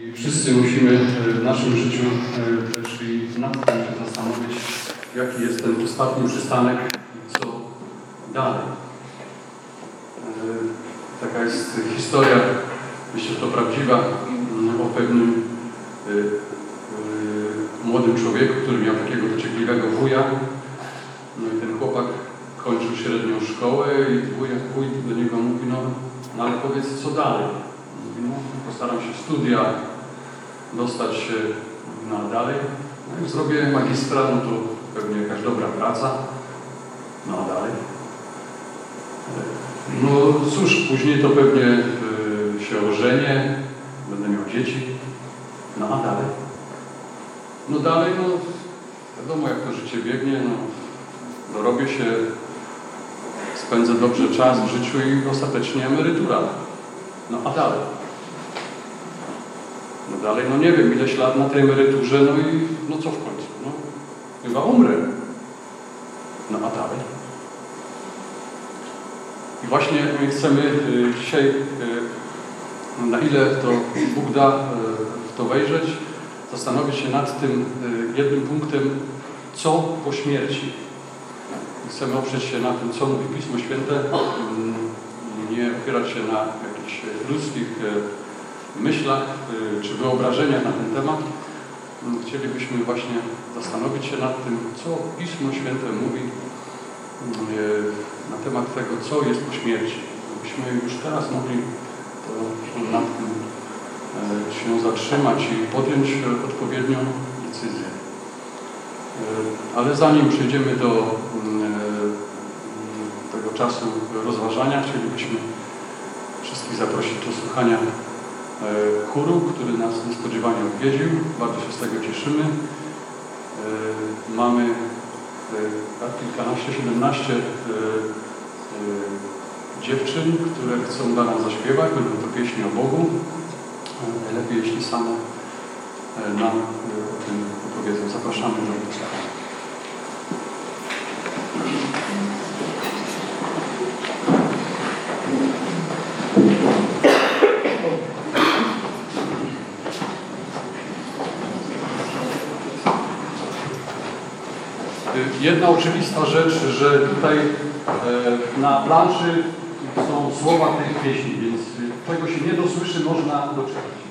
I wszyscy musimy e, w naszym życiu e, też i nad tym się zastanowić, jaki jest ten ostatni przystanek i co dalej. E, Taka jest historia, myślę, że to prawdziwa, mm, o pewnym młodym człowieku, który miał takiego dociekliwego wuja. No i ten chłopak kończył średnią szkołę i wujek, wuj do niego mówi, no, no ale powiedz co dalej. No postaram się studia, dostać się na dalej. No jak zrobię magistra, no to pewnie jakaś dobra praca. No a dalej? No cóż, później to pewnie y, się ożenię, będę miał dzieci. No a dalej? No dalej, no wiadomo jak to życie biegnie, no dorobię się, spędzę dobrze czas w życiu i ostatecznie emerytura. No a dalej? No dalej, no nie wiem, ileś lat na tej emeryturze, no i no co w końcu? No, chyba umrę. No a dalej? I właśnie my chcemy y, dzisiaj, y, na ile to Bóg da w to wejrzeć, zastanowić się nad tym jednym punktem, co po śmierci. Chcemy oprzeć się na tym, co mówi Pismo Święte, mm, nie opierać się na jakichś ludzkich myślach y, czy wyobrażeniach na ten temat. Mm, Chcielibyśmy właśnie zastanowić się nad tym, co Pismo Święte mówi y, na temat tego, co jest po śmierci. Byśmy już teraz mogli nad tym e, się zatrzymać i podjąć odpowiednią decyzję. E, Ale zanim przejdziemy do mm, e, tego czasu rozważania, chcielibyśmy wszystkich zaprosić do słuchania chóru, który nas niespodziewanie odwiedził. Bardzo się z tego cieszymy. E, Mamy e, kilkanaście, siedemnaście e, e, dziewczyn, które chcą dla nas zaśpiewać. Będą to pieśni o Bogu. E, Lepiej, jeśli same e, nam e, o tym opowiedzą. Zapraszamy do słuchania. Y, Jedna oczywista rzecz, że tutaj e, na planszy są słowa tych pieśni, więc czego się nie dosłyszy, można doczytać.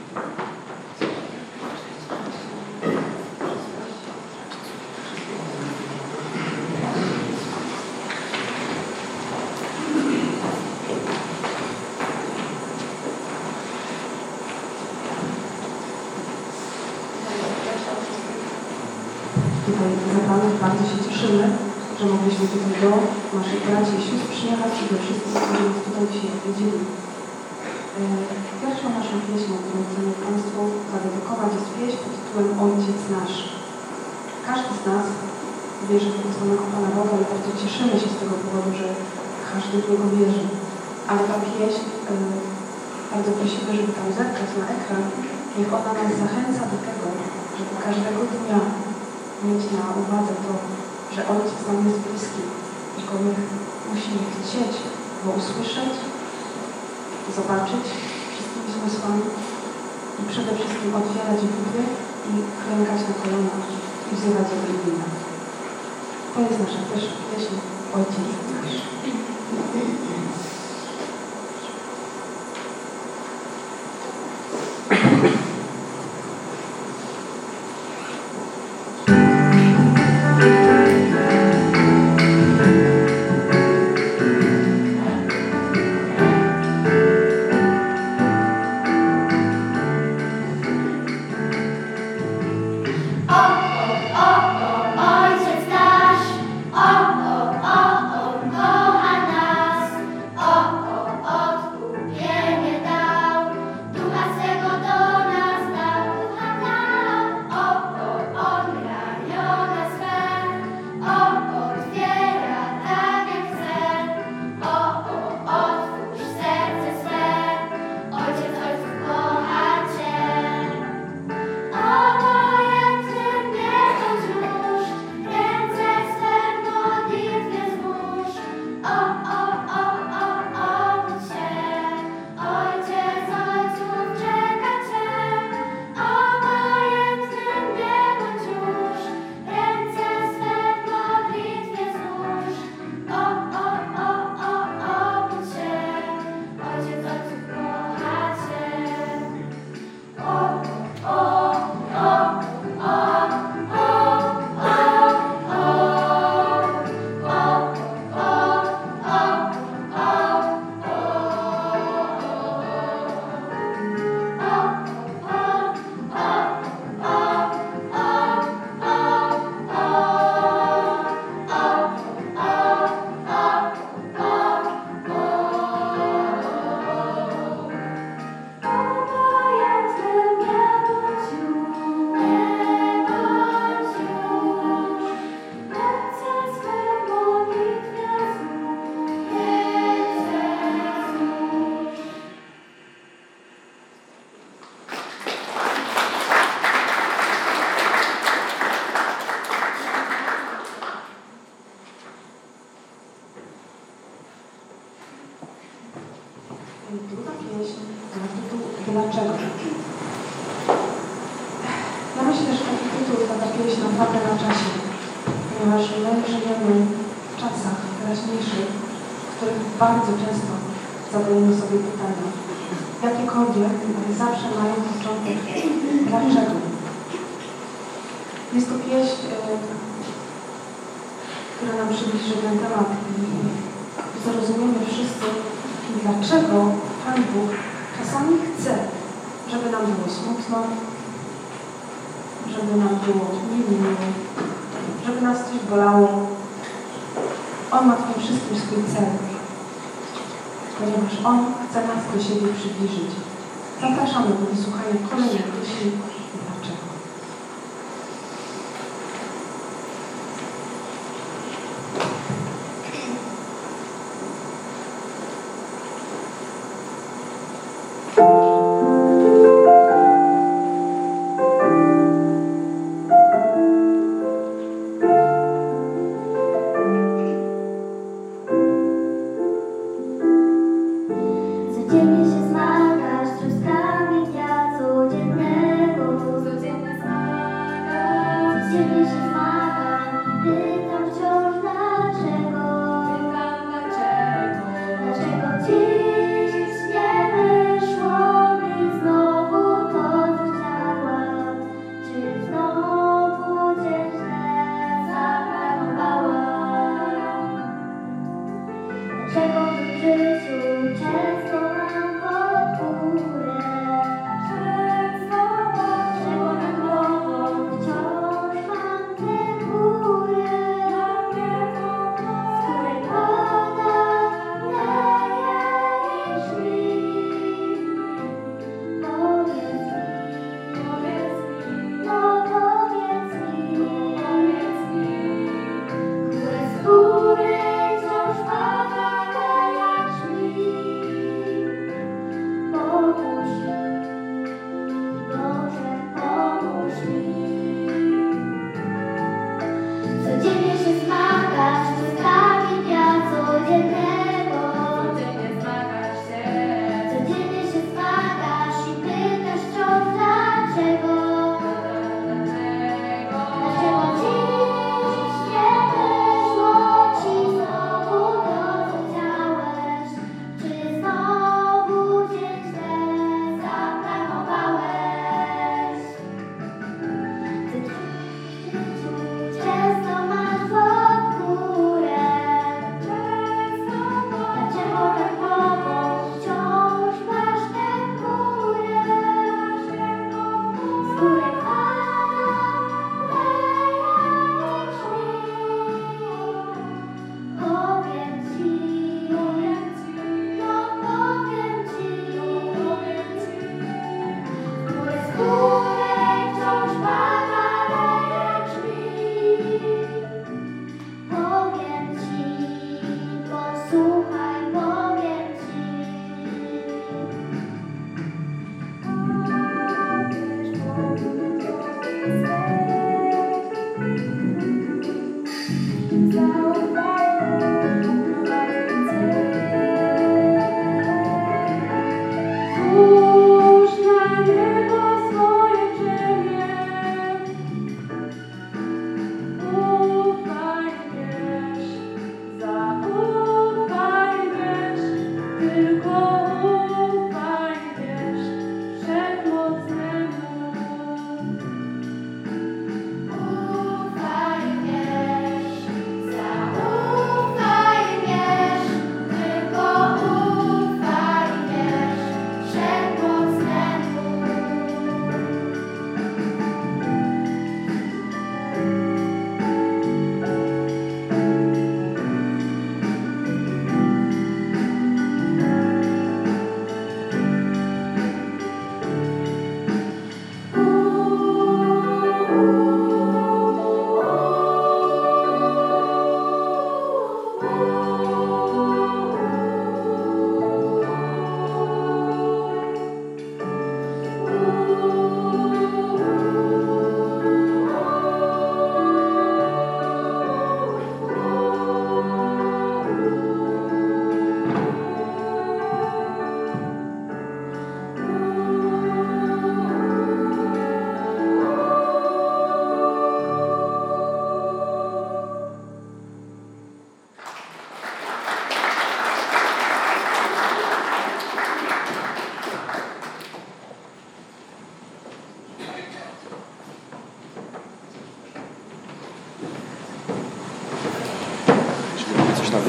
Tutaj zebranych. Bardzo się cieszymy, że mogliśmy tutaj do naszych braci i sióstr przyjechać i do wszystkich, którzy nas tutaj dzisiaj odwiedzili. E, Pierwszą naszą pieśnią, którą chcemy Państwu zadedykować jest pieśń pod tytułem Ojciec Nasz. Każdy z nas wierzy w tego samego Pana Boga i bardzo cieszymy się z tego powodu, że każdy w Niego wierzy. Ale ta pieśń, e, bardzo prosimy, żeby tam zerkać na ekran, niech ona nas zachęca do tego, żeby każdego dnia mieć na uwadze to, że Ojciec nam jest bliski i go my musimy chcieć go usłyszeć, zobaczyć wszystkimi zmysłami i przede wszystkim otwierać Biblię i klękać na kolanach i wzywać Jego imienia. To jest nasza pierwsza pieśń Ojciec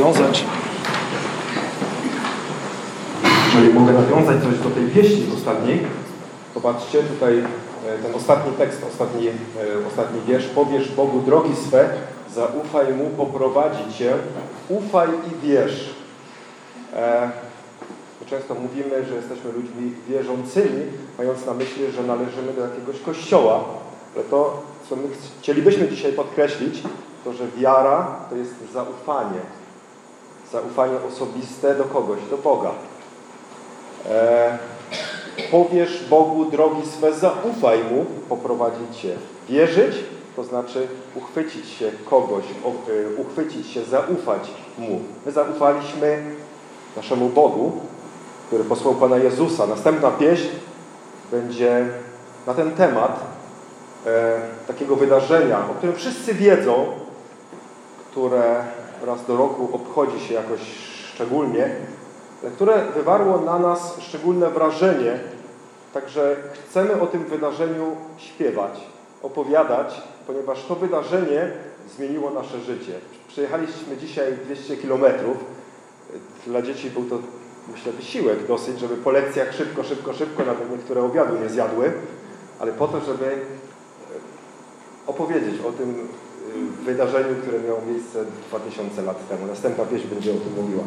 nawiązać, jeżeli mogę nawiązać coś do tej pieśni ostatniej, zobaczcie tutaj e, ten ostatni tekst, ostatni, e, ostatni wiersz. Powiesz Bogu drogi swe, zaufaj Mu, poprowadzi Cię, ufaj i wierz. E, często mówimy, że jesteśmy ludźmi wierzącymi, mając na myśli, że należymy do jakiegoś kościoła, ale to, co my chcielibyśmy dzisiaj podkreślić, to, że wiara to jest zaufanie. Zaufanie osobiste do kogoś, do Boga. E, powiesz Bogu drogi swe, zaufaj Mu, poprowadzić Cię. Wierzyć, to znaczy uchwycić się kogoś, y, uchwycić się, zaufać Mu. My zaufaliśmy naszemu Bogu, który posłał Pana Jezusa. Następna pieśń będzie na ten temat e, takiego wydarzenia, o którym wszyscy wiedzą, które raz do roku obchodzi się jakoś szczególnie, które wywarło na nas szczególne wrażenie. Także chcemy o tym wydarzeniu śpiewać, opowiadać, ponieważ to wydarzenie zmieniło nasze życie. Przyjechaliśmy dzisiaj 200 kilometrów. Dla dzieci był to, myślę, wysiłek dosyć, żeby po lekcjach szybko, szybko, szybko, nawet niektóre obiadu nie zjadły, ale po to, żeby opowiedzieć o tym wydarzeniu, które miało miejsce 2000 lat temu. Następna pieśń będzie o tym mówiła.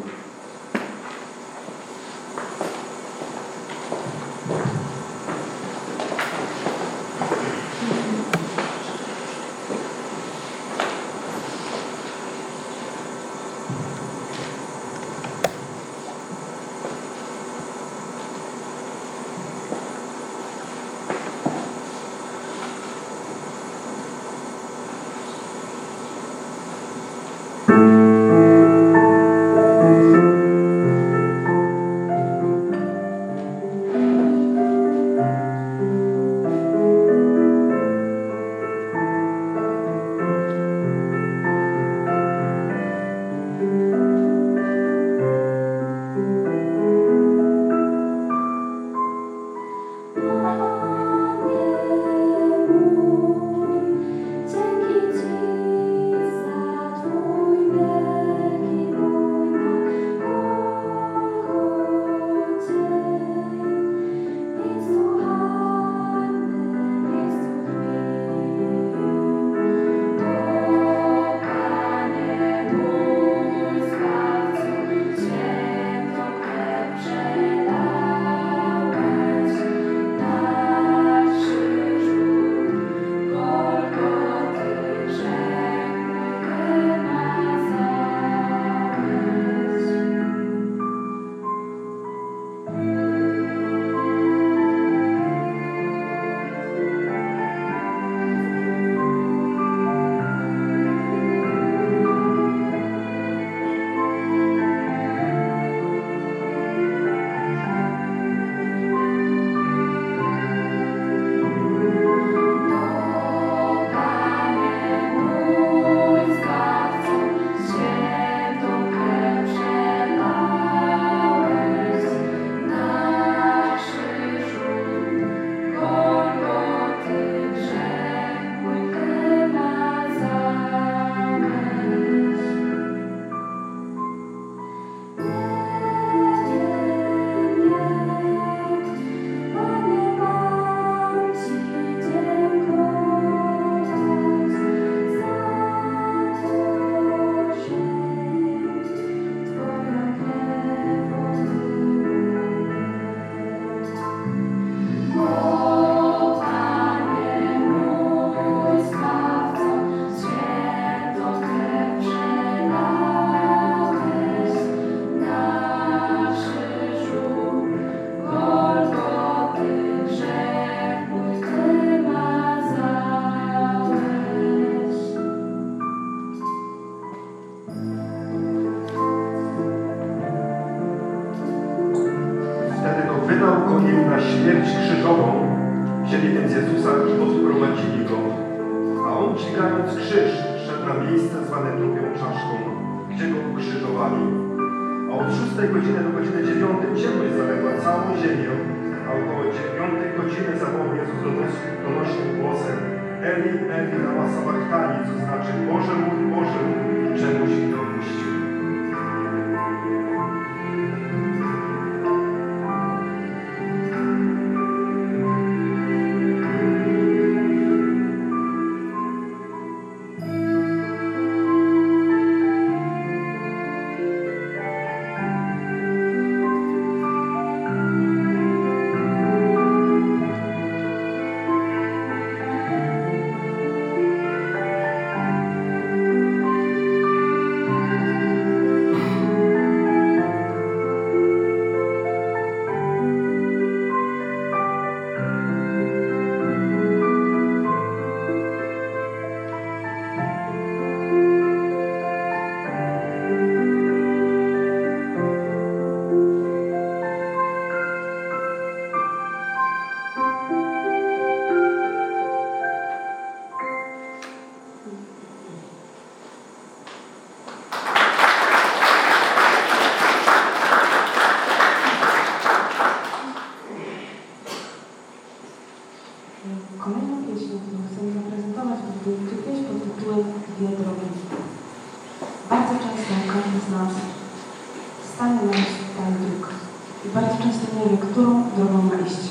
Często nie wie, którą drogą ma iść.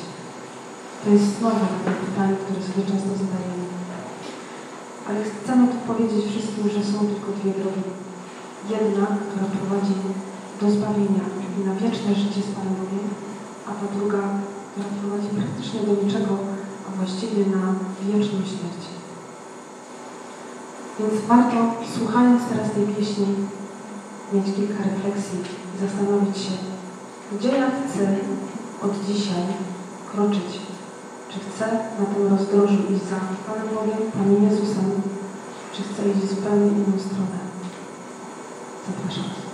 To jest znowu pytanie, które sobie często zadajemy. Ale chcemy tu powiedzieć wszystkim, że są tylko dwie drogi. Jedna, która prowadzi do zbawienia i na wieczne życie z Panem a ta druga, która prowadzi praktycznie do niczego, a właściwie na wieczną śmierć. Więc warto, słuchając teraz tej pieśni, mieć kilka refleksji i zastanowić się, gdzie ja chcę od dzisiaj kroczyć. Czy chcę na tym rozdrożu iść za Panem Bogiem, Panem Jezusem, czy chcę iść zupełnie inną stronę. Zapraszam.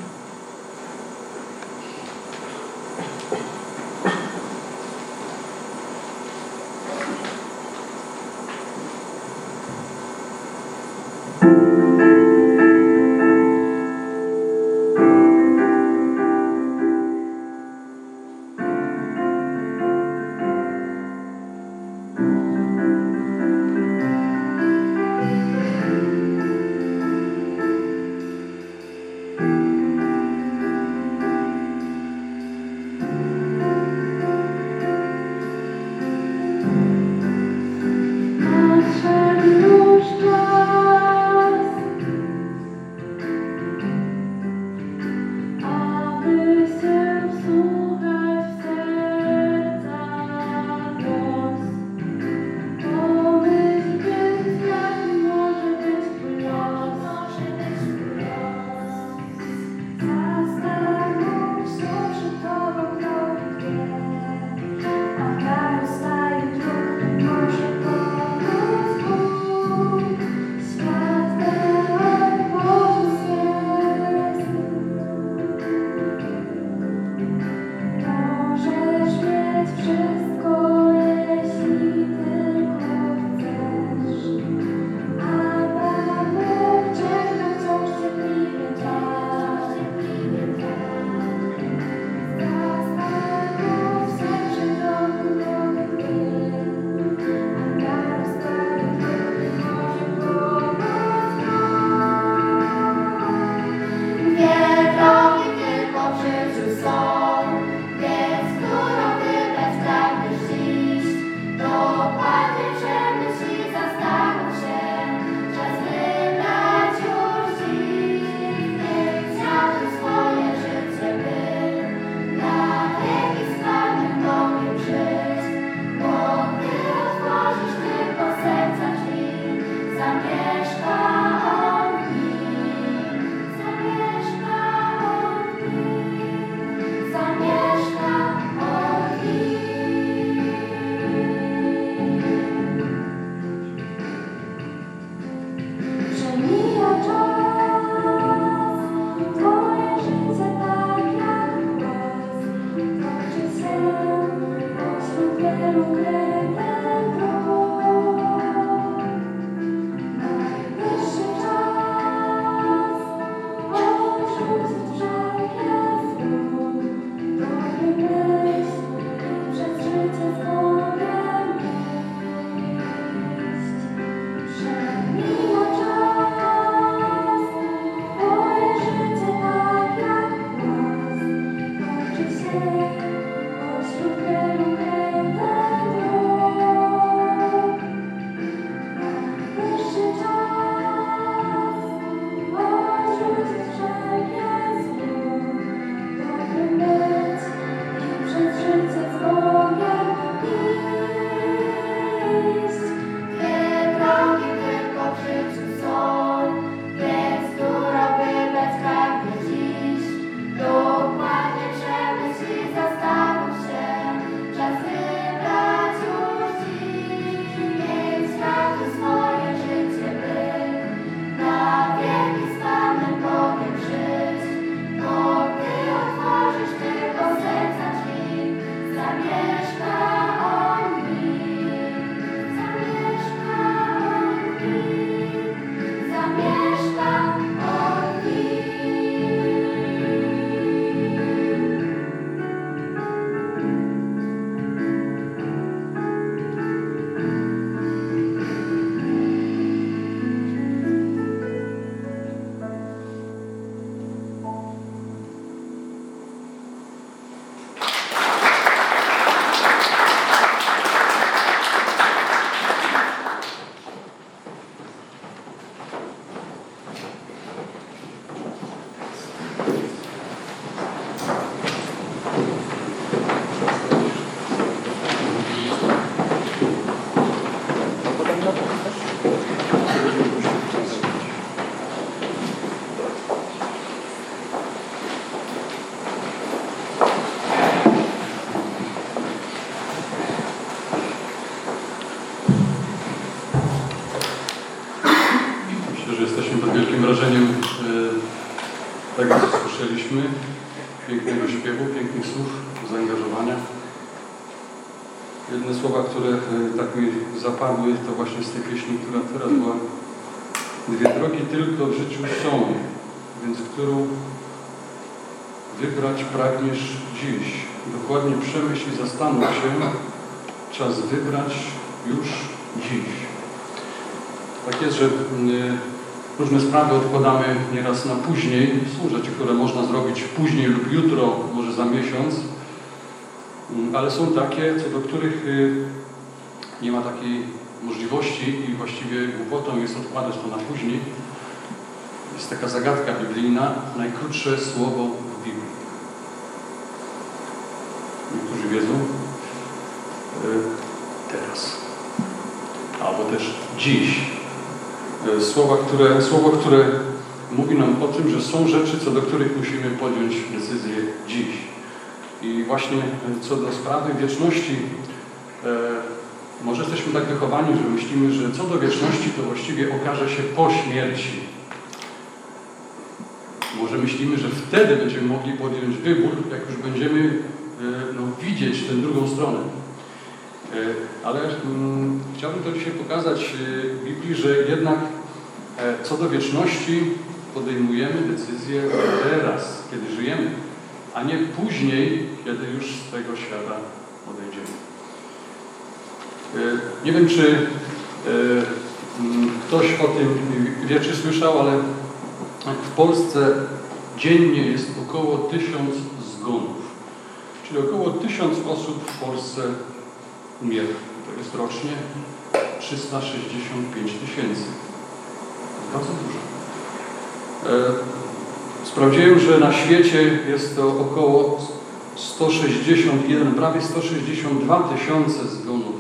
Mi zapadły, to właśnie z tej pieśni, która teraz była. Dwie drogi tylko w życiu są, więc którą wybrać pragniesz dziś. Dokładnie przemyśl i zastanów się, czas wybrać już dziś. Tak jest, że mm, różne sprawy odkładamy nieraz na później. Są rzeczy, które można zrobić później lub jutro, może za miesiąc, Mm, ale są takie, co do których y, nie ma takiej możliwości i właściwie głupotą jest odkładać to na później. Jest taka zagadka biblijna, najkrótsze słowo w Biblii. Niektórzy wiedzą, y, teraz. Albo też dziś. Y, Słowa, które, słowo, które mówi nam o tym, że są rzeczy, co do których musimy podjąć decyzję dziś. I właśnie co do sprawy wieczności, e, może jesteśmy tak wychowani, że myślimy, że co do wieczności, to właściwie okaże się po śmierci. Może myślimy, że wtedy będziemy mogli podjąć wybór, jak już będziemy e, no, widzieć tę drugą stronę. E, ale mm, chciałbym to dzisiaj pokazać e, w Biblii, że jednak co do wieczności podejmujemy decyzję teraz, kiedy żyjemy a nie później, kiedy już z tego świata odejdziemy. E, Nie wiem, czy e, m, ktoś o tym wie, czy słyszał, ale w Polsce dziennie jest około tysiąc zgonów. Czyli około tysiąc osób w Polsce umiera. To jest rocznie 365 tysięcy. Bardzo dużo. E, Sprawdziłem, że na świecie jest to około 161, prawie 162 tysiące zgonów.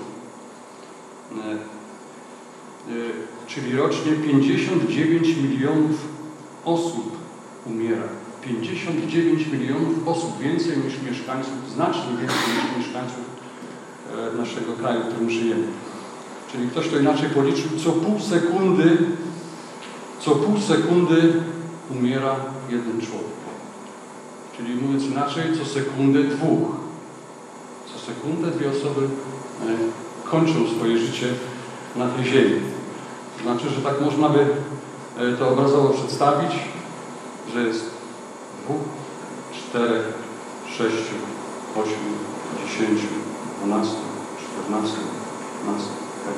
E, e, Czyli rocznie 59 milionów osób umiera. 59 milionów osób, więcej niż mieszkańców, znacznie więcej niż mieszkańców e, naszego kraju, w którym żyjemy. Czyli ktoś to inaczej policzył, co pół sekundy, co pół sekundy umiera jeden człowiek. Czyli mówiąc inaczej, co sekundę dwóch. Co sekundę dwie osoby kończą swoje życie na tej ziemi. Znaczy, że tak można by e, to obrazowo przedstawić, że jest dwóch, czterech, sześciu, ośmiu, dziesięciu, dwunastu, czternastu, piętnastu, tak.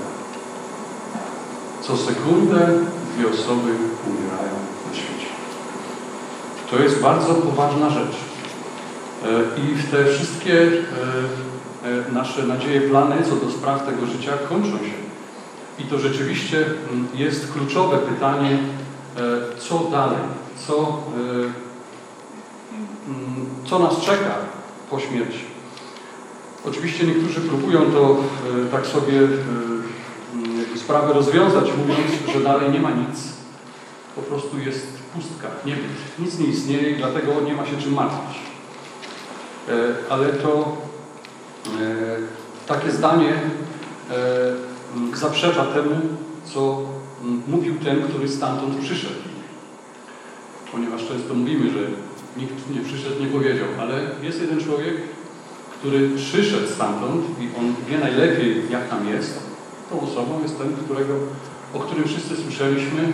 Co sekundę dwie osoby umierają na świecie. To jest bardzo poważna rzecz. E, I w te wszystkie e, nasze nadzieje, plany co do spraw tego życia kończą się. I to rzeczywiście mm, jest kluczowe pytanie, co dalej, co, mm, co nas czeka po śmierci. Oczywiście niektórzy próbują to tak sobie jakby sprawę rozwiązać, mówiąc, że dalej nie ma nic. Po prostu jest pustka, niebyt. Nic nie istnieje dlatego nie ma się czym martwić. E, Ale to e, takie zdanie e, zaprzecza temu, co mówił ten, który stamtąd przyszedł. Ponieważ często mówimy, że nikt nie przyszedł, nie powiedział, ale jest jeden człowiek, który przyszedł stamtąd i on wie najlepiej, jak tam jest. Tą osobą jest ten, którego, o którym wszyscy słyszeliśmy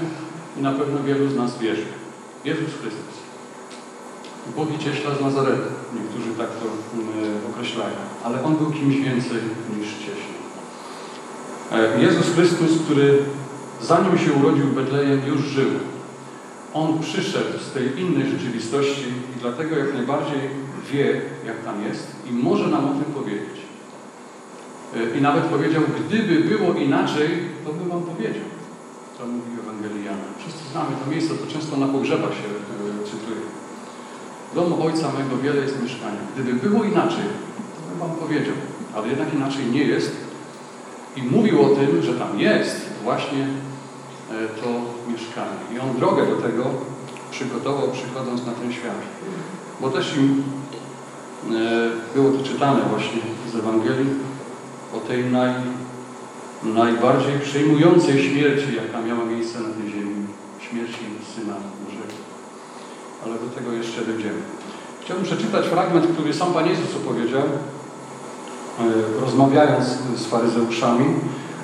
i na pewno wielu z nas wierzy. Jezus Chrystus. Bóg i cieśla z Nazaretu. Niektórzy tak to mm, określają. Ale On był kimś więcej niż cieśla. E, Jezus Chrystus, który zanim się urodził w Betlejem, już żył. On przyszedł z tej innej rzeczywistości i dlatego jak najbardziej wie, jak tam jest i może nam o tym powiedzieć. E, I nawet powiedział, gdyby było inaczej, to bym wam powiedział. To mówi Ewangelii Jana. Wszyscy znamy to miejsce, to często na pogrzebach się e, cytuje. W domu Ojca mego wiele jest mieszkania. Gdyby było inaczej, to bym wam powiedział. Ale jednak inaczej nie jest. I mówił o tym, że tam jest właśnie e, to mieszkanie. I on drogę do tego przygotował, przychodząc na ten świat. Bo też im e, było to czytane właśnie z Ewangelii o tej naj, najbardziej przejmującej śmierci, jaka miała miejsce na tej ziemi. Śmierci Syna. Ale do tego jeszcze dojdziemy. Chciałbym przeczytać fragment, który sam Pan Jezus opowiedział, e, rozmawiając z faryzeuszami.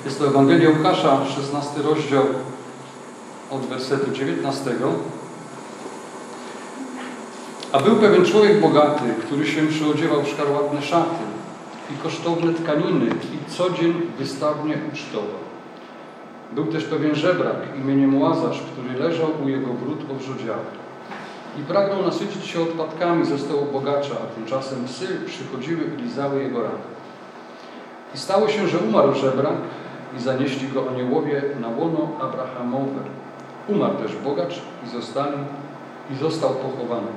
Jest to Ewangelia Łukasza, 16 rozdział od wersetu 19. A był pewien człowiek bogaty, który się przyodziewał w szkarłatne szaty i kosztowne tkaniny i co dzień wystawnie ucztował. Był też pewien żebrak imieniem Łazarz, który leżał u jego wrót obrzodziały. I pragnął nasycić się odpadkami ze stołu bogacza, a tymczasem psy przychodziły i lizały jego rany. I stało się, że umarł żebrak i zanieśli go aniołowie na łono Abrahamowe. Umarł też bogacz i, zostali, i został pochowany.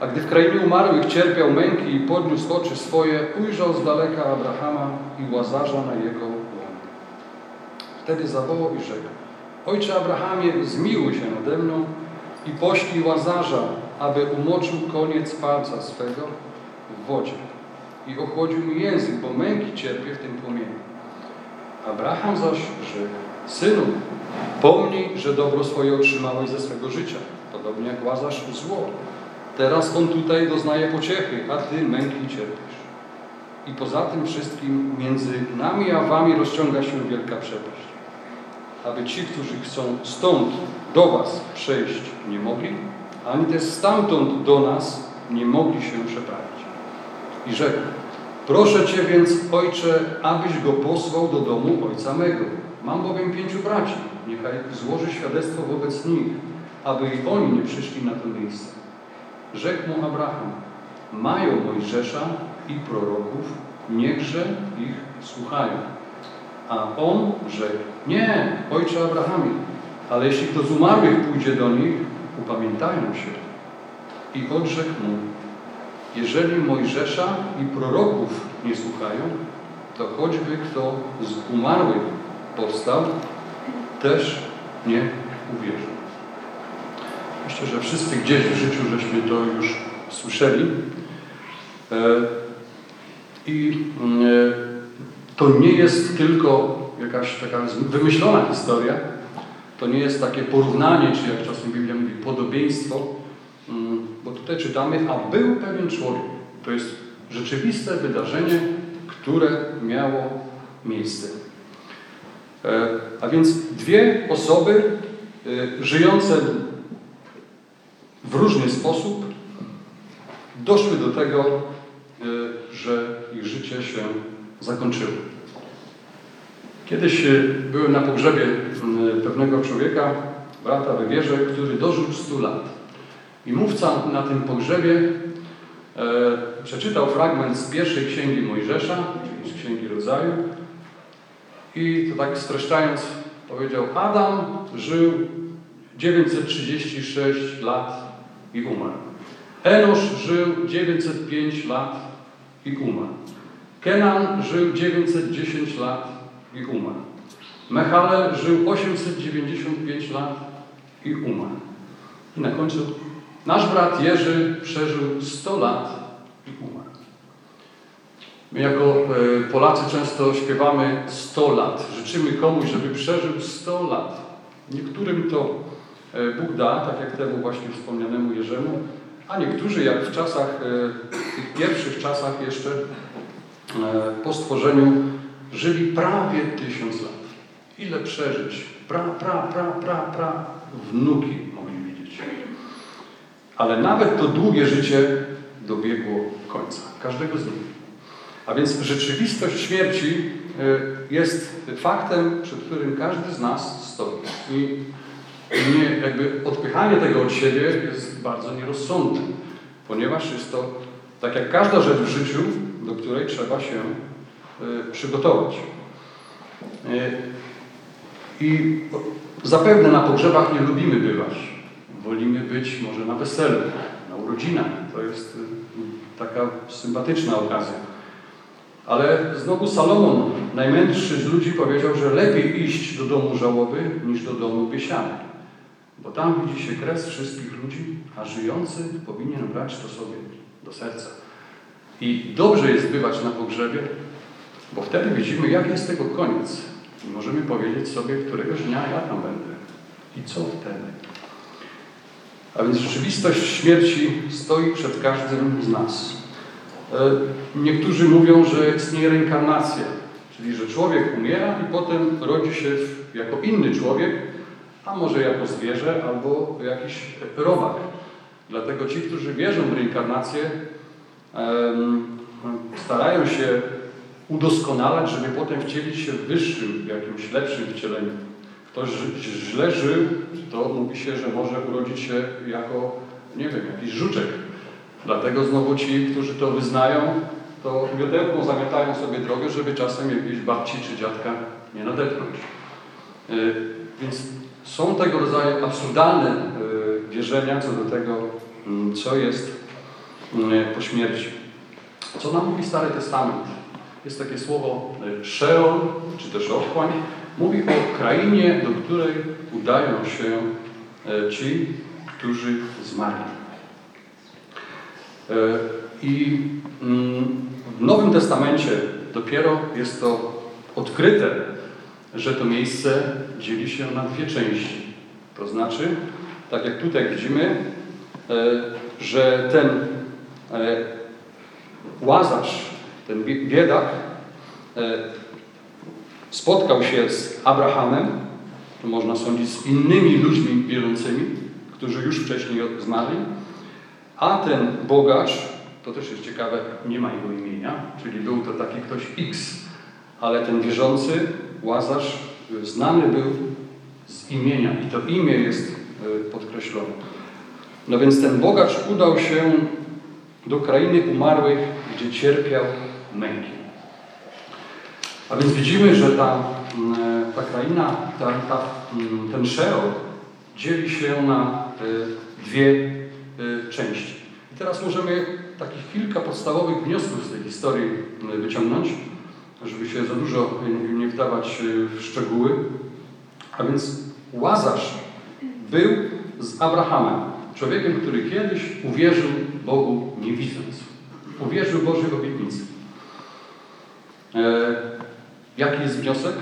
A gdy w krainie umarłych cierpiał męki i podniósł oczy swoje, ujrzał z daleka Abrahama i Łazarza na jego łonie. Wtedy zawołał i rzekł, Ojcze Abrahamie, zmiłuj się nade mną i poślij Łazarza, aby umoczył koniec palca swego w wodzie i ochłodził mi język, bo męki cierpię w tym płomieniu. Abraham zaś rzekł, Synu, pomnij, że dobro swoje otrzymałeś ze swego życia, podobnie jak Łazarz zło. Teraz on tutaj doznaje pociechy, a ty męki cierpisz. I poza tym wszystkim między nami a wami rozciąga się wielka przepaść. Aby ci, którzy chcą stąd do was przejść nie mogli, ani też stamtąd do nas nie mogli się przeprawić. I rzekł, proszę Cię więc, Ojcze, abyś go posłał do domu ojca mego. Mam bowiem pięciu braci, niechaj złoży świadectwo wobec nich, aby i oni nie przyszli na to miejsce. Rzekł mu Abraham, mają Mojżesza i proroków, niechże ich słuchają. A on rzekł, nie, ojcze Abrahamie, ale jeśli kto z umarłych pójdzie do nich, upamiętają się. I odrzekł mu, jeżeli Mojżesza i proroków nie słuchają, to choćby kto z umarłych powstał, też nie uwierzą. Myślę, że wszyscy gdzieś w życiu żeśmy to już słyszeli. E, I e, to nie jest tylko jakaś taka wymyślona historia, to nie jest takie porównanie, czy jak czasem Biblia mówi, podobieństwo, mm, bo tutaj czytamy, a był pewien człowiek. To jest rzeczywiste wydarzenie, które miało miejsce. E, a więc dwie osoby żyjące w różny sposób doszły do tego, że ich życie się zakończyło. Kiedyś byłem na pogrzebie pewnego człowieka, brata we wierze, który dożył 100 lat. I mówca na tym pogrzebie e, przeczytał fragment z pierwszej księgi Mojżesza, czyli z księgi rodzaju, i to tak streszczając powiedział, Adam żył 936 lat i umarł. Enosz żył 905 lat i umarł. Kenan żył 910 lat i umarł. Mechalel żył 895 lat i umarł. I na końcu nasz brat Jerzy przeżył 100 lat i umarł. My jako Polacy często śpiewamy 100 lat. Życzymy komuś, żeby przeżył 100 lat. Niektórym to Bóg da, tak jak temu właśnie wspomnianemu Jerzemu, a niektórzy, jak w czasach, w tych pierwszych czasach jeszcze po stworzeniu, żyli prawie tysiąc lat. Ile przeżyć? Pra, pra, pra, pra, pra, wnuki mogli widzieć. Ale nawet to długie życie dobiegło końca. Każdego z nich. A więc rzeczywistość śmierci jest faktem, przed którym każdy z nas stoi. I nie, jakby odpychanie tego od siebie jest bardzo nierozsądne, ponieważ jest to tak jak każda rzecz w życiu, do której trzeba się y, przygotować. Y, I zapewne na pogrzebach nie lubimy bywać. Wolimy być może na weselu, na urodzinach. To jest y, taka sympatyczna okazja. Ale znowu Salomon, najmędrszy z ludzi, powiedział, że lepiej iść do domu żałoby niż do domu biesiany. Bo tam widzi się kres wszystkich ludzi, a żyjący powinien brać to sobie do serca. I dobrze jest bywać na pogrzebie, bo wtedy widzimy, jak jest tego koniec. I możemy powiedzieć sobie, któregoś dnia ja tam będę. I co wtedy? A więc rzeczywistość śmierci stoi przed każdym z nas. E, Niektórzy mówią, że istnieje reinkarnacja, czyli że człowiek umiera i potem rodzi się jako inny człowiek, a może jako zwierzę albo jakiś robak. Dlatego ci, którzy wierzą w reinkarnację, starają się udoskonalać, żeby potem wcielić się w wyższym, w jakimś lepszym wcieleniu. Ktoś ż- źle żył, to mówi się, że może urodzić się jako, nie wiem, jakiś żuczek. Dlatego znowu ci, którzy to wyznają, to miotełką zamiatają sobie drogę, żeby czasem jakiejś babci czy dziadka nie nadepnąć. Y, Więc są tego rodzaju absurdalne y, wierzenia co do tego, mm, co jest y, po śmierci. Co nam mówi Stary Testament? Jest takie słowo y, Sheol, czy też otchłań. Mówi o krainie, do której udają się y, ci, którzy zmarli. Y, I mm, w Nowym Testamencie dopiero jest to odkryte, że to miejsce dzieli się na dwie części. To znaczy, tak jak tutaj widzimy, e, że ten e, łazarz, ten bie- biedak, e, spotkał się z Abrahamem, można sądzić z innymi ludźmi wierzącymi, którzy już wcześniej zmarli, a ten bogacz, to też jest ciekawe, nie ma jego imienia, czyli był to taki ktoś X, ale ten wierzący Łazarz y, znany był z imienia i to imię jest y, podkreślone. No więc ten bogacz udał się do krainy umarłych, gdzie cierpiał męki. A więc widzimy, że ta, mm, ta kraina, ta, ta, mm, ten Sheol dzieli się na y, dwie y, części. I teraz możemy takich kilka podstawowych wniosków z tej historii y, wyciągnąć, żeby się za dużo nie wdawać y, w szczegóły. A więc Łazarz był z Abrahamem, człowiekiem, który kiedyś uwierzył Bogu nie widząc. Uwierzył Bożej obietnicy. E, jaki jest wniosek?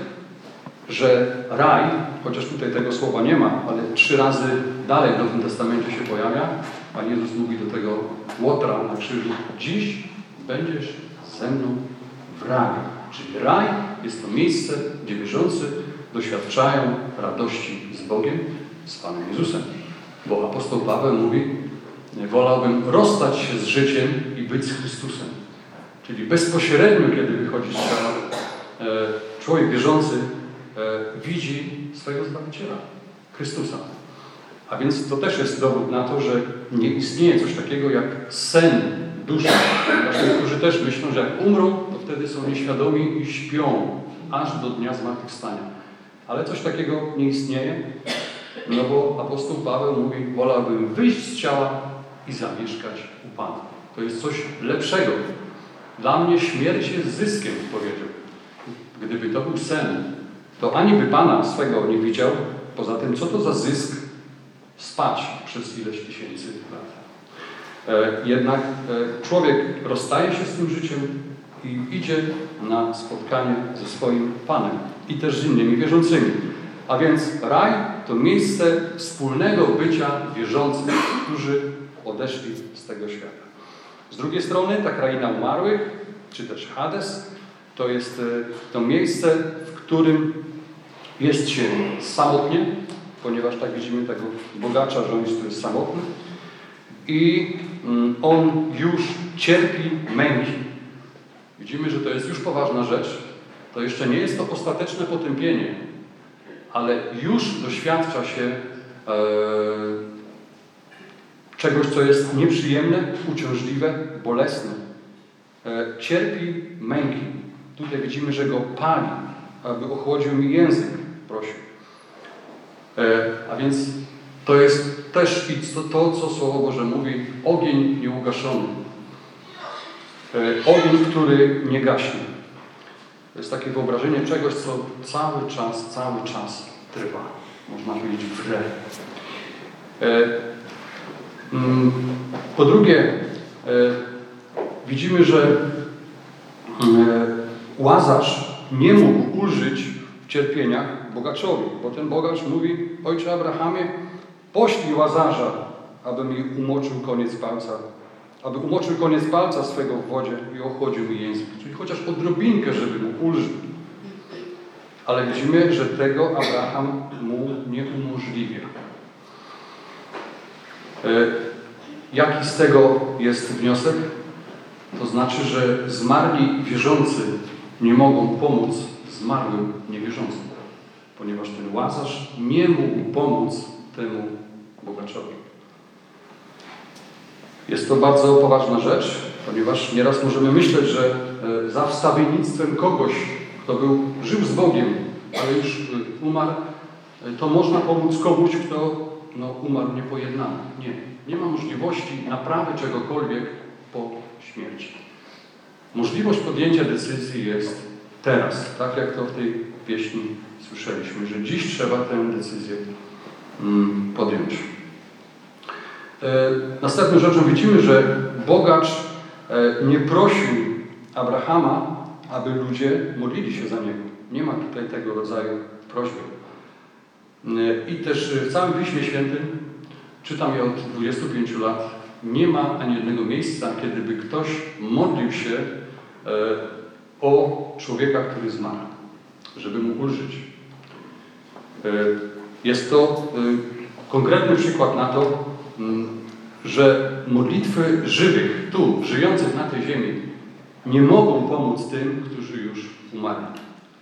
Że raj, chociaż tutaj tego słowa nie ma, ale trzy razy dalej w Nowym Testamencie się pojawia, Pan Jezus mówi do tego Łotra na krzyżu, dziś będziesz ze mną w raju. Czyli raj jest to miejsce, gdzie wierzący doświadczają radości z Bogiem, z Panem Jezusem. Bo apostoł Paweł mówi, wolałbym rozstać się z życiem i być z Chrystusem. Czyli bezpośrednio, kiedy wychodzi z ciała, e, człowiek wierzący e, widzi swojego Zbawiciela, Chrystusa. A więc to też jest dowód na to, że nie istnieje coś takiego jak sen duszy. Niektórzy też myślą, że jak umrą, to wtedy są nieświadomi i śpią aż do dnia zmartwychwstania. Ale coś takiego nie istnieje, no bo apostoł Paweł mówi, wolałbym wyjść z ciała i zamieszkać u Pana. To jest coś lepszego. Dla mnie śmierć jest zyskiem, powiedział. Gdyby to był sen, to ani by Pana swego nie widział, poza tym, co to za zysk spać przez ileś tysięcy lat. E, Jednak e, człowiek rozstaje się z tym życiem i idzie na spotkanie ze swoim Panem i też z innymi wierzącymi. A więc raj to miejsce wspólnego bycia wierzących, którzy odeszli z tego świata. Z drugiej strony ta kraina umarłych, czy też Hades, to jest e, to miejsce, w którym jest się samotnie, ponieważ tak widzimy tego bogacza, że on jest, samotny i mm, on już cierpi męki. Widzimy, że to jest już poważna rzecz. To jeszcze nie jest to ostateczne potępienie, ale już doświadcza się e, czegoś, co jest nieprzyjemne, uciążliwe, bolesne. E, cierpi męki. Tutaj widzimy, że go pali, aby ochłodził mi język, prosił. E, a więc to jest też to, to, co Słowo Boże mówi, ogień nieugaszony. E, ogień, który nie gaśnie. To jest takie wyobrażenie czegoś, co cały czas, cały czas trwa. Można powiedzieć. E, mm, po drugie, e, widzimy, że e, Łazarz nie mógł ulżyć w cierpieniach bogaczowi, bo ten bogacz mówi, ojcze Abrahamie, poślij Łazarza aby mi umoczył koniec palca, aby umoczył koniec palca swego w wodzie i ochłodził mi język. Czyli chociaż odrobinkę, żeby mu ulżył. Ale widzimy, że tego Abraham mu nie umożliwia. E, Jaki z tego jest wniosek? To znaczy, że zmarli wierzący nie mogą pomóc zmarłym niewierzącym, ponieważ ten łazarz nie mógł pomóc temu bogaczowi. Jest to bardzo poważna rzecz, ponieważ nieraz możemy myśleć, że e, za wstawiennictwem kogoś, kto był, żył z Bogiem, ale już e, umarł, to można pomóc komuś, kto no, umarł niepojednany. Nie, nie ma możliwości naprawy czegokolwiek po śmierci. Możliwość podjęcia decyzji jest teraz, tak jak to w tej pieśni słyszeliśmy, że dziś trzeba tę decyzję mm, podjąć. E, Następną rzeczą widzimy, że bogacz e, nie prosił Abrahama, aby ludzie modlili się za niego. Nie ma tutaj tego rodzaju prośby. E, I też w całym Piśmie Świętym, czytam je od 25 lat, nie ma ani jednego miejsca, kiedy by ktoś modlił się e, o człowieka, który zmarł, żeby mu ulżyć. E, Jest to konkretny przykład na to, mm, że modlitwy żywych, tu, żyjących na tej ziemi, nie mogą pomóc tym, którzy już umarli.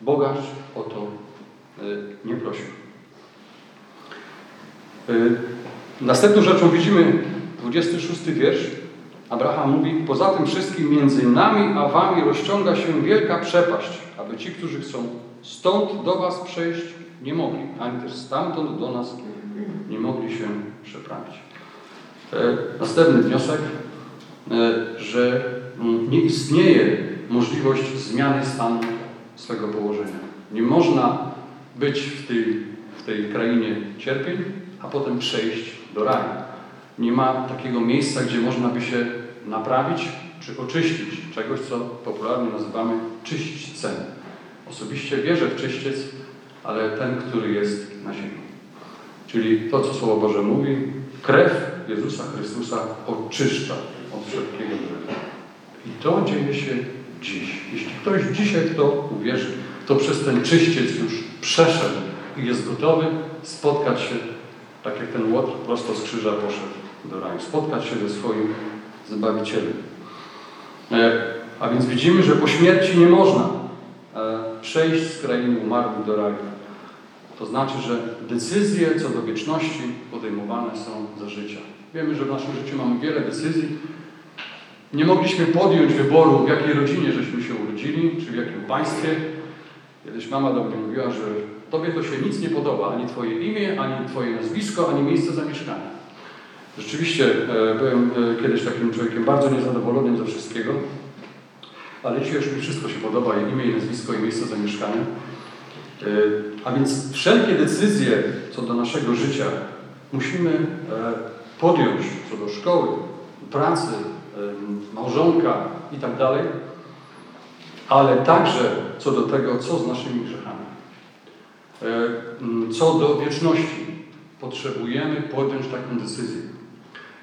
Bogacz o to nie prosił. E, Następną rzeczą widzimy 26 wiersz. Abraham mówi, poza tym wszystkim między nami a wami rozciąga się wielka przepaść, aby ci, którzy chcą stąd do was przejść, nie mogli, ani też stamtąd do nas nie mogli się przeprawić. E, Następny wniosek, e, że mm, nie istnieje możliwość zmiany stanu swego położenia. Nie można być w tej, w tej krainie cierpień, a potem przejść do raju. Nie ma takiego miejsca, gdzie można by się naprawić czy oczyścić czegoś, co popularnie nazywamy czyśćcem. Osobiście wierzę w czyściec, ale ten, który jest na ziemi. Czyli to, co Słowo Boże mówi, krew Jezusa Chrystusa oczyszcza od wszelkiego grzechu. I to dzieje się dziś. Jeśli ktoś dzisiaj w to uwierzy, to przez ten czyściec już przeszedł i jest gotowy spotkać się, tak jak ten łotr prosto z krzyża poszedł do raju, spotkać się ze swoim Zbawicielem. E, A więc widzimy, że po śmierci nie można e, przejść z krainy umarłych do raju. To znaczy, że decyzje co do wieczności podejmowane są za życia. Wiemy, że w naszym życiu mamy wiele decyzji. Nie mogliśmy podjąć wyboru, w jakiej rodzinie żeśmy się urodzili, czy w jakim państwie. Kiedyś mama do mnie mówiła, że tobie to się nic nie podoba, ani twoje imię, ani twoje nazwisko, ani miejsce zamieszkania. Rzeczywiście e, byłem e, kiedyś takim człowiekiem bardzo niezadowolonym ze wszystkiego, ale dzisiaj już mi wszystko się podoba, i imię, i nazwisko, i miejsce zamieszkania. E, A więc wszelkie decyzje co do naszego życia musimy podjąć co do szkoły, pracy, małżonka i tak dalej, ale także co do tego, co z naszymi grzechami. E, m, Co do wieczności potrzebujemy podjąć taką decyzję.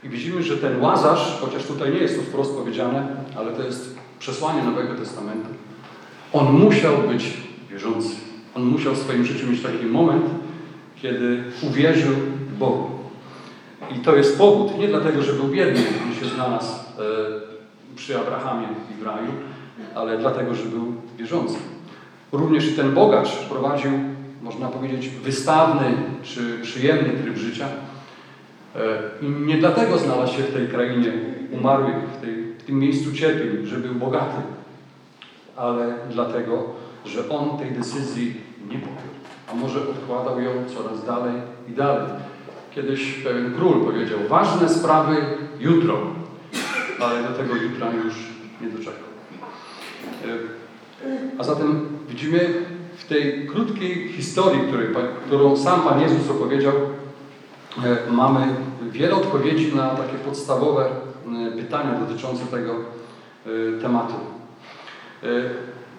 I widzimy, że ten łazarz, chociaż tutaj nie jest to wprost powiedziane, ale to jest przesłanie Nowego Testamentu, on musiał być wierzący. On musiał w swoim życiu mieć taki moment, kiedy uwierzył Bogu. I to jest powód, nie dlatego, że był biedny, on się znalazł e, przy Abrahamie i w raju, ale dlatego, że był wierzący. Również i ten bogacz prowadził, można powiedzieć, wystawny czy przyjemny tryb życia. E, I nie dlatego znalazł się w tej krainie umarłych, w, tej, w tym miejscu cierpień, że był bogaty, ale dlatego, że on tej decyzji nie podjął, a może odkładał ją coraz dalej i dalej. Kiedyś pewien król powiedział, ważne sprawy jutro, ale do tego jutra już nie doczekał. E, A zatem widzimy w tej krótkiej historii, której, którą sam Pan Jezus opowiedział, e, mamy wiele odpowiedzi na takie podstawowe e, pytania dotyczące tego e, tematu.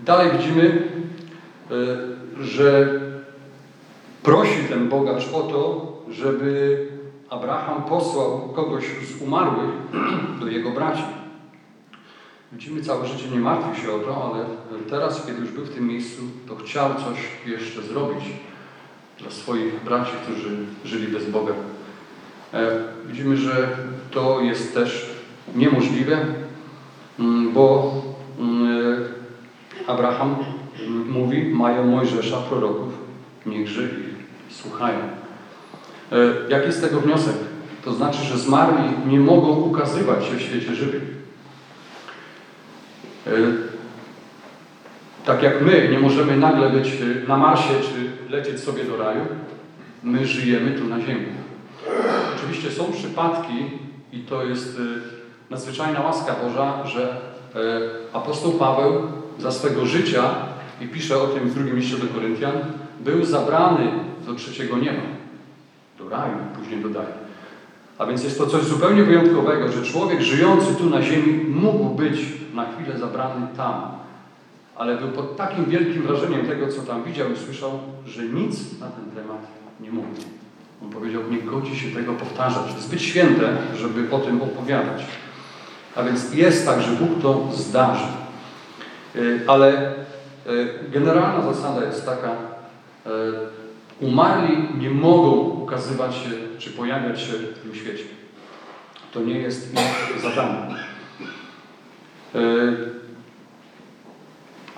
Dalej widzimy, że prosi ten bogacz o to, żeby Abraham posłał kogoś z umarłych do jego braci. Widzimy, całe życie nie martwił się o to, ale teraz, kiedy już był w tym miejscu, to chciał coś jeszcze zrobić dla swoich braci, którzy żyli bez Boga. E, Widzimy, że to jest też niemożliwe, mm, bo mm, Abraham mm, mówi, mają Mojżesza, proroków, niechże ich słuchają. E, Jaki z tego wniosek? To znaczy, że zmarli nie mogą ukazywać się w świecie żywych. E, Tak jak my nie możemy nagle być e, na Marsie czy lecieć sobie do raju, my żyjemy tu na ziemi. Oczywiście są przypadki i to jest e, nadzwyczajna łaska Boża, że apostoł Paweł za swego życia i pisze o tym w drugim liście do Koryntian, był zabrany do trzeciego nieba, do raju, później dodaje. A więc jest to coś zupełnie wyjątkowego, że człowiek żyjący tu na ziemi mógł być na chwilę zabrany tam. Ale był pod takim wielkim wrażeniem tego, co tam widział i słyszał, że nic na ten temat nie mówił. On powiedział, nie godzi się tego powtarzać. Zbyt święte, żeby o tym opowiadać. A więc jest tak, że Bóg to zdarzy. Y, Ale y, generalna zasada jest taka, y, umarli nie mogą ukazywać się czy pojawiać się w tym świecie. To nie jest ich zadanie. Y,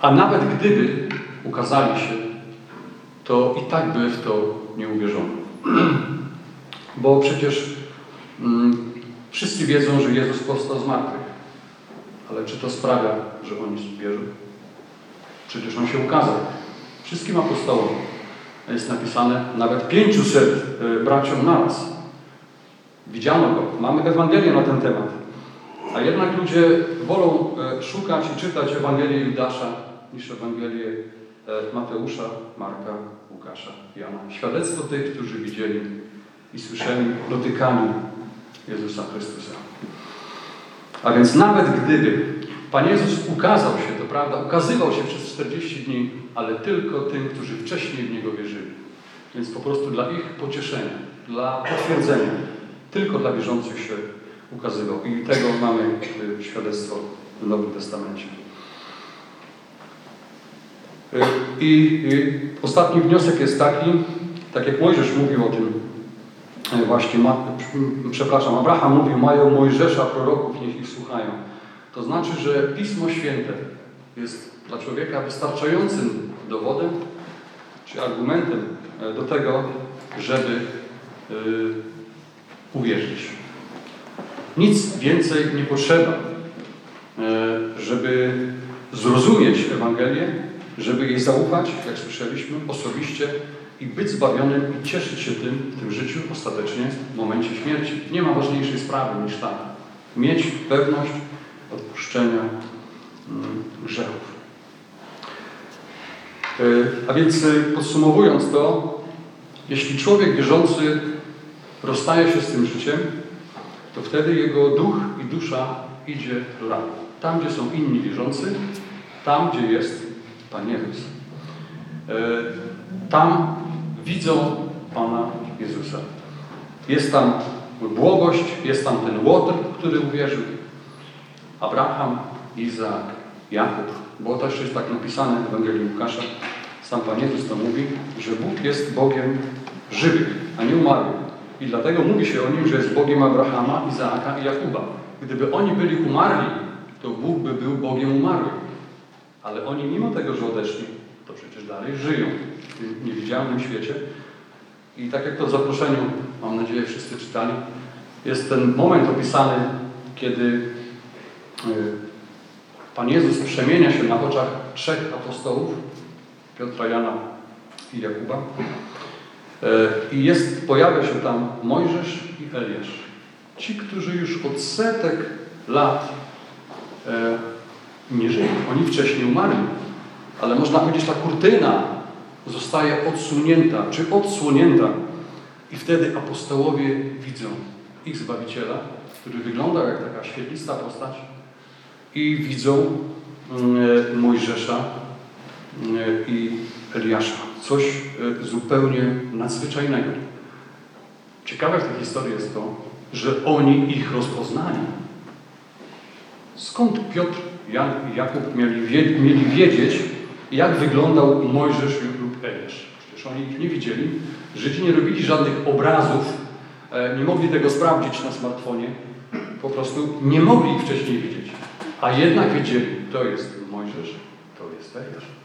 A nawet gdyby ukazali się, to i tak by w to nie uwierzono. Bo przecież mm, wszyscy wiedzą, że Jezus powstał z martwych. Ale czy to sprawia, że oni wierzą? Przecież On się ukazał. Wszystkim apostołom jest napisane nawet 500 y, braciom naraz. Widziano Go. Mamy Ewangelię na ten temat. A jednak ludzie wolą e, szukać i czytać Ewangelię Judasza niż Ewangelię e, Mateusza, Marka, Łukasza, Jana. Świadectwo tych, którzy widzieli i słyszeli, dotykali Jezusa Chrystusa. A więc nawet gdyby Pan Jezus ukazał się, to prawda, ukazywał się przez 40 dni, ale tylko tym, którzy wcześniej w Niego wierzyli. Więc po prostu dla ich pocieszenia, dla potwierdzenia, tylko dla wierzących się ukazywał. I tego mamy świadectwo w Nowym Testamencie. Y, I y, ostatni wniosek jest taki, tak jak Mojżesz mówił o tym, y, właśnie, ma, przepraszam, Abraham mówił, mają Mojżesza, proroków, niech ich słuchają. To znaczy, że Pismo Święte jest dla człowieka wystarczającym dowodem czy argumentem do tego, żeby y, uwierzyć. Nic więcej nie potrzeba, e, żeby zrozumieć Ewangelię, żeby jej zaufać, jak słyszeliśmy, osobiście i być zbawionym i cieszyć się tym tym życiu ostatecznie w momencie śmierci. Nie ma ważniejszej sprawy niż ta. Mieć pewność odpuszczenia mm, grzechów. E, A więc e, podsumowując to, jeśli człowiek wierzący rozstaje się z tym życiem, to wtedy jego duch i dusza idzie raju. Tam, gdzie są inni wierzący, tam, gdzie jest Pan Jezus. E, Tam widzą Pana Jezusa. Jest tam błogość, jest tam ten łotr, który uwierzył. Abraham, Izaak, Jakub. Bo też jest tak napisane w Ewangelii Łukasza. Sam Pan Jezus to mówi, że Bóg jest Bogiem żywych, a nie umarłych. I dlatego mówi się o Nim, że jest Bogiem Abrahama, Izaaka i Jakuba. Gdyby oni byli umarli, to Bóg by był Bogiem umarłych. Ale oni mimo tego, że odeszli, to przecież dalej żyją w tym niewidzialnym świecie. I tak jak to w zaproszeniu, mam nadzieję wszyscy czytali, jest ten moment opisany, kiedy y, Pan Jezus przemienia się na oczach trzech apostołów, Piotra, Jana i Jakuba. E, I jest, pojawia się tam Mojżesz i Eliasz. Ci, którzy już od setek lat e, nie żyją. Oni wcześniej umarli. Ale można powiedzieć, ta kurtyna zostaje odsunięta, czy odsłonięta. I wtedy apostołowie widzą ich Zbawiciela, który wyglądał jak taka świetlista postać i widzą mm, Mojżesza mm, i Eliasza. Coś e, zupełnie nadzwyczajnego. Ciekawe w tej historii jest to, że oni ich rozpoznali. Skąd Piotr, Jan i Jakub mieli, wie, mieli wiedzieć, jak wyglądał Mojżesz lub Eliasz? Przecież oni ich nie widzieli. Żydzi nie robili żadnych obrazów, e, nie mogli tego sprawdzić na smartfonie. Po prostu nie mogli ich wcześniej widzieć. A jednak wiedzieli, to jest Mojżesz, to jest Eliasz.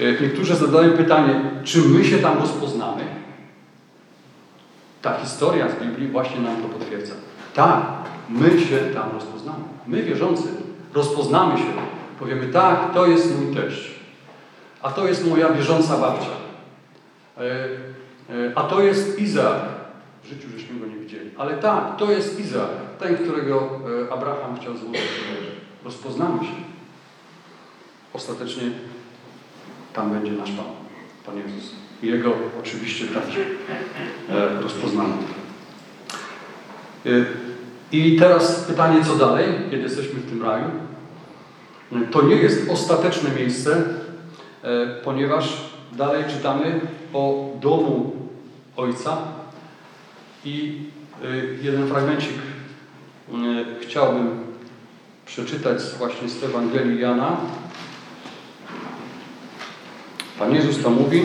E, Niektórzy zadają pytanie, czy my się tam rozpoznamy? Ta historia z Biblii właśnie nam to potwierdza. Tak, my się tam rozpoznamy. My wierzący rozpoznamy się. Powiemy, tak, to jest mój teść. A to jest moja wierząca babcia. E, e, A to jest Izaak. W życiu żeśmy go nie widzieli. Ale tak, to jest Izaak. Ten, którego Abraham chciał złożyć. Rozpoznamy się. Ostatecznie tam będzie nasz Pan, Pan Jezus. Jego oczywiście także e, rozpoznamy. E, I teraz pytanie, co dalej, kiedy jesteśmy w tym raju? To nie jest ostateczne miejsce, e, ponieważ dalej czytamy o domu Ojca i e, jeden fragmencik e, chciałbym przeczytać właśnie z Ewangelii Jana. Pan Jezus to mówi.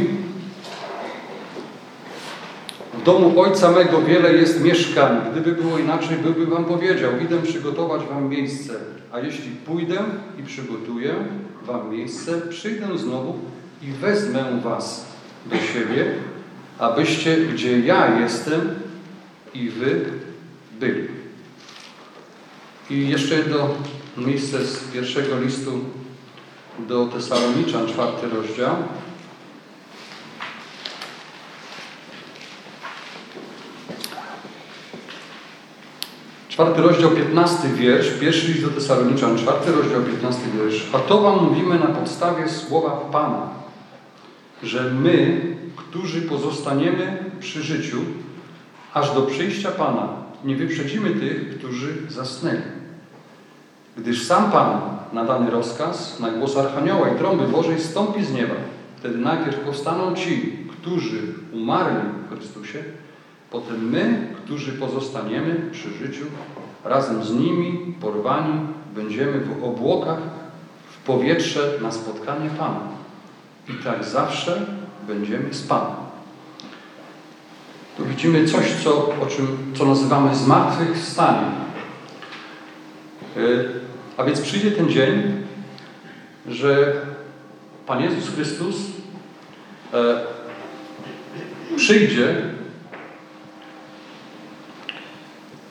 W domu Ojca mego wiele jest mieszkań. Gdyby było inaczej, byłby wam powiedział, idę przygotować wam miejsce. A jeśli pójdę i przygotuję wam miejsce, przyjdę znowu i wezmę was do siebie, abyście, gdzie ja jestem i wy byli. I jeszcze jedno miejsce z pierwszego listu do Tesaloniczan, czwarty rozdział. Czwarty rozdział, piętnasty wiersz, pierwszy list do Tesaloniczan, czwarty rozdział, piętnasty wiersz. A to wam mówimy na podstawie słowa Pana, że my, którzy pozostaniemy przy życiu, aż do przyjścia Pana, nie wyprzedzimy tych, którzy zasnęli. Gdyż sam Pan na dany rozkaz, na głos Archanioła i trąby Bożej stąpi z nieba. Wtedy najpierw powstaną ci, którzy umarli w Chrystusie, potem my, którzy pozostaniemy przy życiu, razem z nimi porwani będziemy w obłokach w powietrze na spotkanie Pana. I tak zawsze będziemy z Panem. Tu widzimy coś, co, o czym, co nazywamy zmartwychwstaniem. Yy, A więc przyjdzie ten dzień, że Pan Jezus Chrystus e, przyjdzie,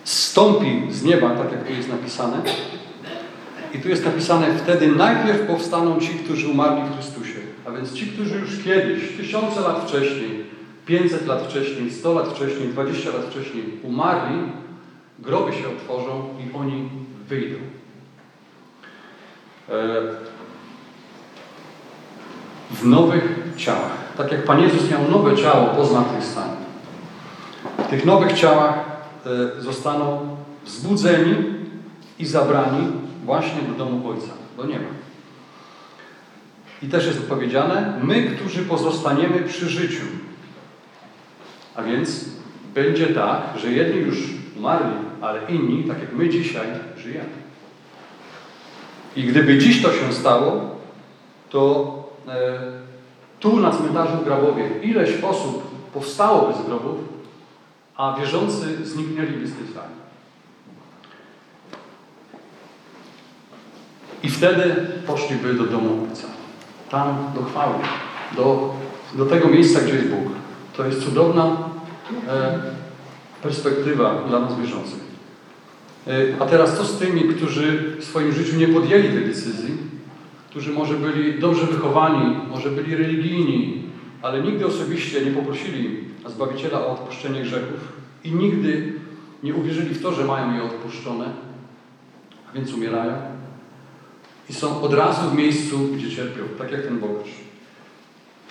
stąpi z nieba, tak jak tu jest napisane. I tu jest napisane, wtedy najpierw powstaną ci, którzy umarli w Chrystusie. A więc ci, którzy już kiedyś, tysiące lat wcześniej, 500 lat wcześniej, 100 lat wcześniej, 20 lat wcześniej umarli, groby się otworzą i oni wyjdą. E, w nowych ciałach. Tak jak Pan Jezus miał nowe ciało po zmartwychwstaniu. W tych nowych ciałach zostaną wzbudzeni i zabrani właśnie do domu Ojca, do nieba. I też jest powiedziane, my, którzy pozostaniemy przy życiu. A więc będzie tak, że jedni już umarli, ale inni, tak jak my dzisiaj, żyjemy. I gdyby dziś to się stało, to e, tu na cmentarzu Grabowie ileś osób powstałoby z grobów, a wierzący zniknęliby z tej sali. I wtedy poszliby do domu Ojca. Tam do chwały, do, do tego miejsca, gdzie jest Bóg. To jest cudowna e, perspektywa dla nas wierzących. E, a teraz co z tymi, którzy w swoim życiu nie podjęli tej decyzji, którzy może byli dobrze wychowani, może byli religijni, ale nigdy osobiście nie poprosili Zbawiciela o odpuszczenie grzechów i nigdy nie uwierzyli w to, że mają je odpuszczone, a więc umierają i są od razu w miejscu, gdzie cierpią, tak jak ten bogacz.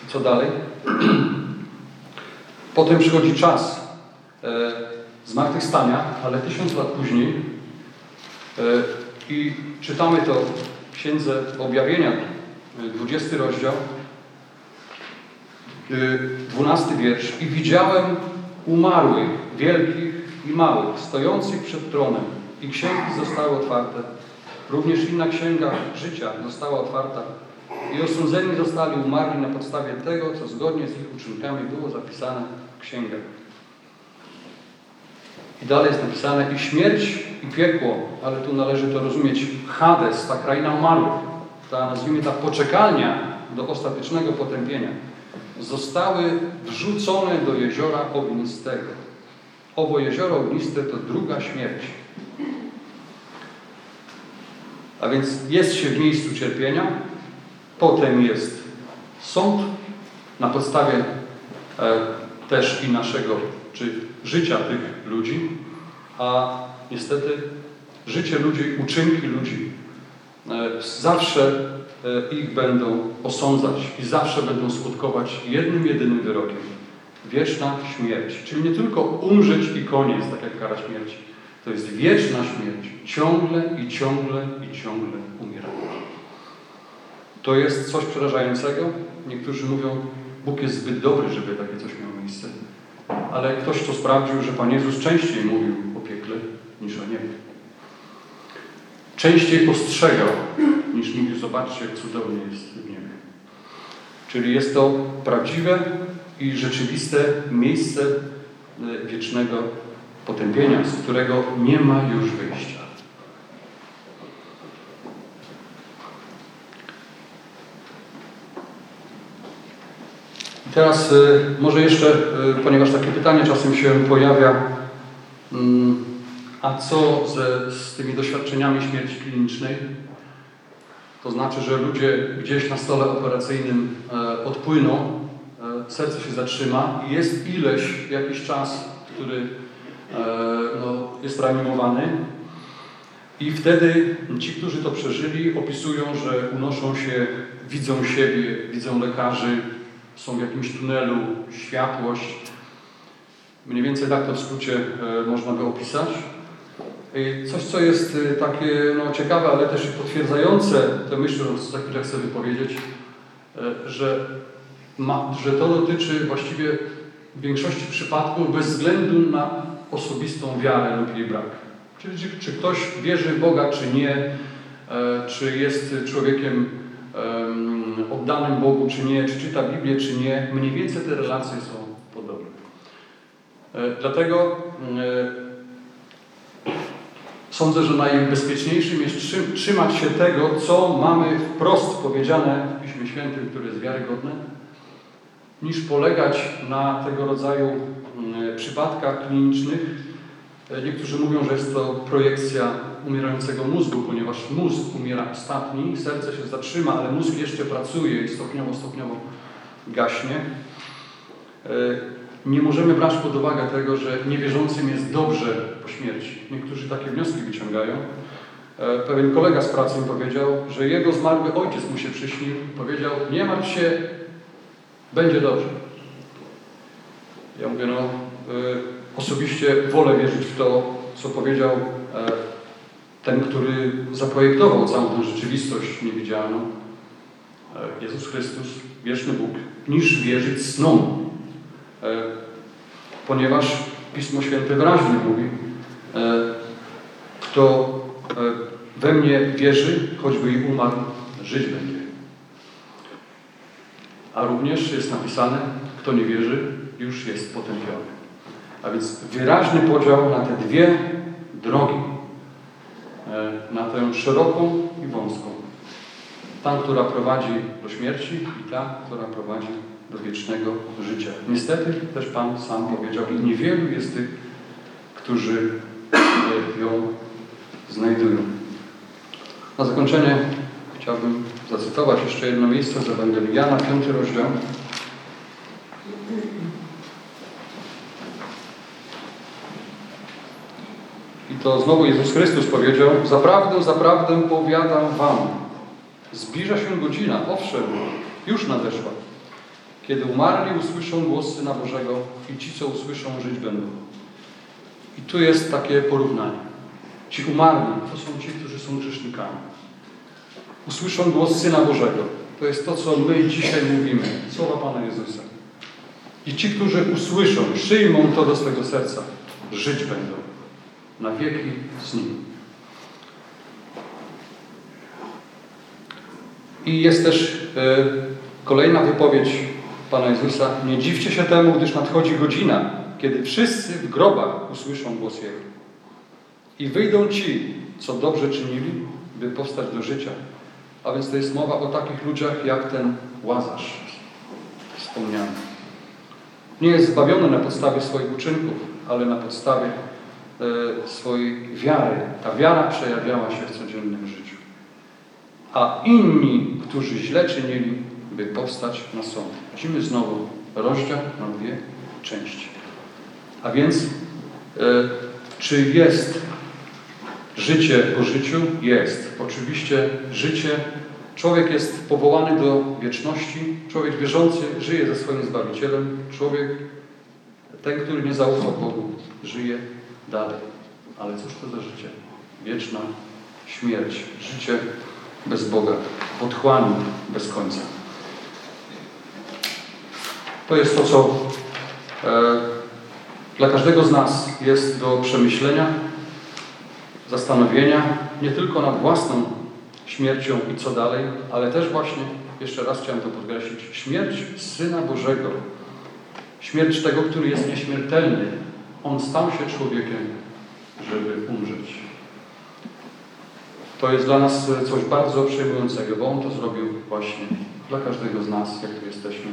I co dalej? Potem przychodzi czas e, zmartwychwstania, ale tysiąc lat później e, i czytamy to w Księdze Objawienia, e, 20 rozdział, 12 wiersz. I widziałem umarłych, wielkich i małych, stojących przed tronem i księgi zostały otwarte. Również inna księga życia została otwarta i osądzeni zostali umarli na podstawie tego, co zgodnie z ich uczynkami było zapisane w księgach. I dalej jest napisane i śmierć i piekło, ale tu należy to rozumieć Hades, ta kraina umarłych, ta nazwijmy ta poczekalnia do ostatecznego potępienia, zostały wrzucone do jeziora ognistego. Owo jezioro ogniste to druga śmierć. A więc jest się w miejscu cierpienia, potem jest sąd na podstawie e, też i naszego, czy życia tych ludzi, a niestety życie ludzi, uczynki ludzi e, zawsze ich będą osądzać i zawsze będą skutkować jednym, jedynym wyrokiem. Wieczna śmierć. Czyli nie tylko umrzeć i koniec, tak jak kara śmierci. To jest wieczna śmierć. Ciągle i ciągle i ciągle umierać. To jest coś przerażającego. Niektórzy mówią, Bóg jest zbyt dobry, żeby takie coś miało miejsce. Ale ktoś, kto sprawdził, że Pan Jezus częściej mówił o piekle niż o niebie. Częściej ostrzegał, niż mówił, zobaczcie, jak cudownie jest w niebie. Czyli jest to prawdziwe i rzeczywiste miejsce e, wiecznego potępienia, z którego nie ma już wyjścia. Teraz y, może jeszcze, y, ponieważ takie pytanie czasem się pojawia, mm, a co ze, z tymi doświadczeniami śmierci klinicznej? To znaczy, że ludzie gdzieś na stole operacyjnym e, odpłyną, e, serce się zatrzyma i jest ileś, jakiś czas, który e, no, jest reanimowany. I wtedy ci, którzy to przeżyli, opisują, że unoszą się, widzą siebie, widzą lekarzy, są w jakimś tunelu, światłość. Mniej więcej tak to w skrócie e, można by opisać. I Coś, co jest e, takie no, ciekawe, ale też potwierdzające tę myśl, którą za chwilę chcę wypowiedzieć, e, że, ma, że to dotyczy właściwie w większości przypadków bez względu na osobistą wiarę lub jej brak. Czyli czy, czy ktoś wierzy w Boga, czy nie, czy jest człowiekiem em, oddanym Bogu, czy nie, czy czyta Biblię, czy nie, mniej więcej te relacje są podobne. Dlatego sądzę, że najbezpieczniejszym jest trzy- trzymać się tego, co mamy wprost powiedziane w Piśmie Świętym, które jest wiarygodne, niż polegać na tego rodzaju mm, przypadkach klinicznych. E, Niektórzy mówią, że jest to projekcja umierającego mózgu, ponieważ mózg umiera ostatni, serce się zatrzyma, ale mózg jeszcze pracuje i stopniowo, stopniowo gaśnie. Nie możemy brać pod uwagę tego, że niewierzącym jest dobrze po śmierci. Niektórzy takie wnioski wyciągają. E, Pewien kolega z pracy mi powiedział, że jego zmarły ojciec mu się przyśnił. Powiedział, nie martw się, będzie dobrze. Ja mówię, no e, osobiście wolę wierzyć w to, co powiedział e, ten, który zaprojektował całą tę rzeczywistość niewidzialną, Jezus Chrystus, wieczny Bóg, niż wierzyć snom. E, Ponieważ Pismo Święte wyraźnie mówi, e, kto e, we mnie wierzy, choćby i umarł, żyć będzie. A również jest napisane, kto nie wierzy, już jest potępiony. A więc wyraźny podział na te dwie drogi. Na tę szeroką i wąską. Ta, która prowadzi do śmierci i ta, która prowadzi do wiecznego życia. Niestety też Pan sam powiedział, i niewielu jest tych, którzy ją znajdują. Na zakończenie chciałbym zacytować jeszcze jedno miejsce z Ewangelii Jana, piąty rozdział. I to znowu Jezus Chrystus powiedział, zaprawdę, zaprawdę powiadam wam, zbliża się godzina, owszem, już nadeszła, kiedy umarli usłyszą głos Syna Bożego i ci, co usłyszą, żyć będą. I tu jest takie porównanie. Ci umarli to są ci, którzy są grzesznikami. Usłyszą głos Syna Bożego. To jest to, co my dzisiaj mówimy. Słowa Pana Jezusa. I ci, którzy usłyszą, przyjmą to do swego serca, żyć będą na wieki z Nim. I jest też e, kolejna wypowiedź Pana Jezusa. Nie dziwcie się temu, gdyż nadchodzi godzina, kiedy wszyscy w grobach usłyszą głos Jego. I wyjdą ci, co dobrze czynili, by powstać do życia. A więc to jest mowa o takich ludziach jak ten Łazarz wspomniany. Nie jest zbawiony na podstawie swoich uczynków, ale na podstawie e, swojej wiary. Ta wiara przejawiała się w codziennym życiu. A inni, którzy źle czynili, by powstać na sąd. Widzimy znowu rozdział na dwie części. A więc, e, czy jest życie po życiu? Jest. Oczywiście życie, człowiek jest powołany do wieczności, człowiek wierzący żyje ze swoim Zbawicielem, człowiek, ten, który nie zaufał Bogu, żyje dalej. Ale cóż to za życie? Wieczna śmierć, życie bez Boga, otchłani bez końca. To jest to, co e, dla każdego z nas jest do przemyślenia, zastanowienia, nie tylko nad własną śmiercią i co dalej, ale też właśnie, jeszcze raz chciałem to podkreślić, śmierć Syna Bożego, śmierć tego, który jest nieśmiertelny. On stał się człowiekiem, żeby umrzeć. To jest dla nas coś bardzo przejmującego, bo On to zrobił właśnie dla każdego z nas, jak tu jesteśmy.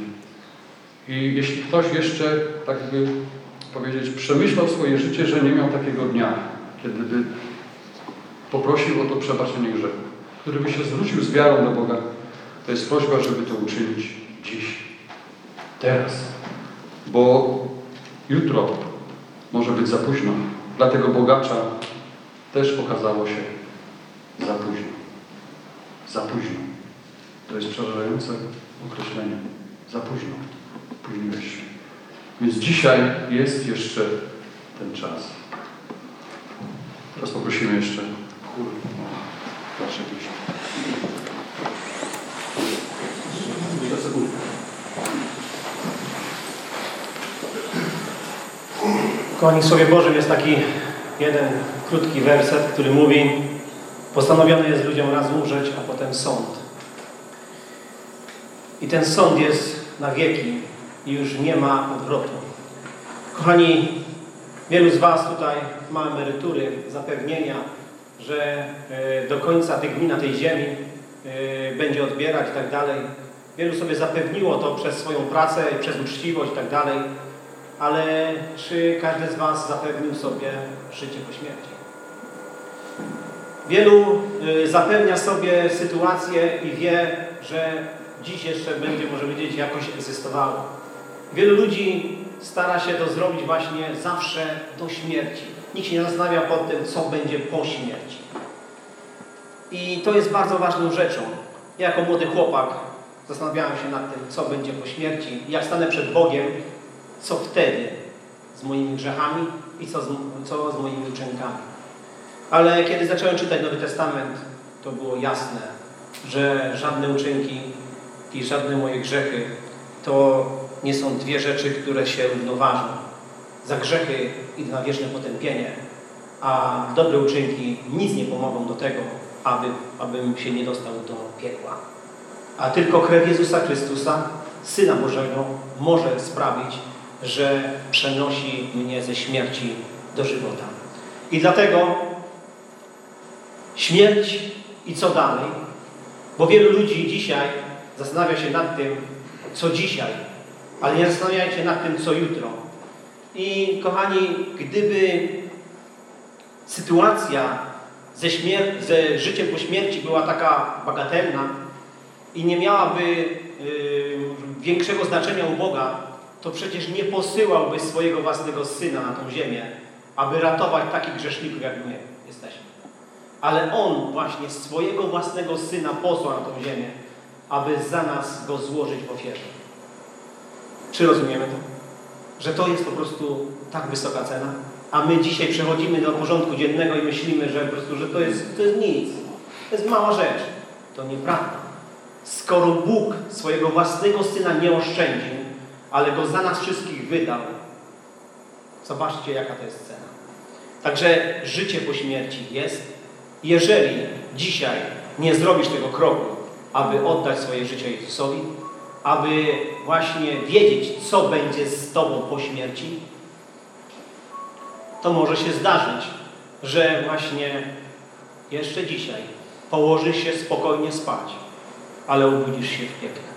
I jeśli ktoś jeszcze, tak by powiedzieć, przemyślał swoje życie, że nie miał takiego dnia, kiedy by poprosił o to przebaczenie grzechu, który by się zwrócił z wiarą do Boga, to jest prośba, żeby to uczynić dziś, teraz. Bo jutro może być za późno. Dla tego bogacza też okazało się za późno. Za późno. To jest przerażające określenie. Za późno. Się. Więc dzisiaj jest jeszcze ten czas. Teraz poprosimy jeszcze chór o dalsze pieśni. Kochani, w Słowie Bożym jest taki jeden krótki werset, który mówi Postanowione jest ludziom raz umrzeć, a potem sąd. I ten sąd jest na wieki i już nie ma odwrotu. Kochani, wielu z Was tutaj ma emerytury, zapewnienia, że e, do końca tych dni na tej ziemi e, będzie odbierać i tak dalej. Wielu sobie zapewniło to przez swoją pracę, przez uczciwość i tak dalej. Ale czy każdy z Was zapewnił sobie życie po śmierci? Wielu y, zapewnia sobie sytuację i wie, że dziś jeszcze będzie, może powiedzieć, jakoś egzystowało. Wielu ludzi stara się to zrobić właśnie zawsze do śmierci. Nikt się nie zastanawia pod tym, co będzie po śmierci. I to jest bardzo ważną rzeczą. Ja jako młody chłopak zastanawiałem się nad tym, co będzie po śmierci. Jak stanę przed Bogiem, co wtedy z moimi grzechami i co z, co z moimi uczynkami. Ale kiedy zacząłem czytać Nowy Testament, to było jasne, że żadne uczynki i żadne moje grzechy to nie są dwie rzeczy, które się równoważą. Za grzechy idę na wieczne potępienie, a dobre uczynki nic nie pomogą do tego, aby, abym się nie dostał do piekła. A tylko krew Jezusa Chrystusa, Syna Bożego, może sprawić, że przenosi mnie ze śmierci do żywota. I dlatego śmierć i co dalej? Bo wielu ludzi dzisiaj zastanawia się nad tym, co dzisiaj, ale nie zastanawiają się nad tym, co jutro. I kochani, gdyby sytuacja ze, śmier- ze życiem po śmierci była taka bagatelna i nie miałaby yy, większego znaczenia u Boga, to przecież nie posyłałby swojego własnego Syna na tą ziemię, aby ratować takich grzeszników, jak my jesteśmy. Ale On właśnie swojego własnego Syna posłał na tą ziemię, aby za nas Go złożyć w ofierze. Czy rozumiemy to? Że to jest po prostu tak wysoka cena? A my dzisiaj przechodzimy do porządku dziennego i myślimy, że po prostu, że to jest, to jest nic. To jest mała rzecz. To nieprawda. Skoro Bóg swojego własnego Syna nie oszczędził, ale Go za nas wszystkich wydał. Zobaczcie, jaka to jest cena. Także życie po śmierci jest. Jeżeli dzisiaj nie zrobisz tego kroku, aby oddać swoje życie Jezusowi, aby właśnie wiedzieć, co będzie z Tobą po śmierci, to może się zdarzyć, że właśnie jeszcze dzisiaj położysz się spokojnie spać, ale obudzisz się w piekle.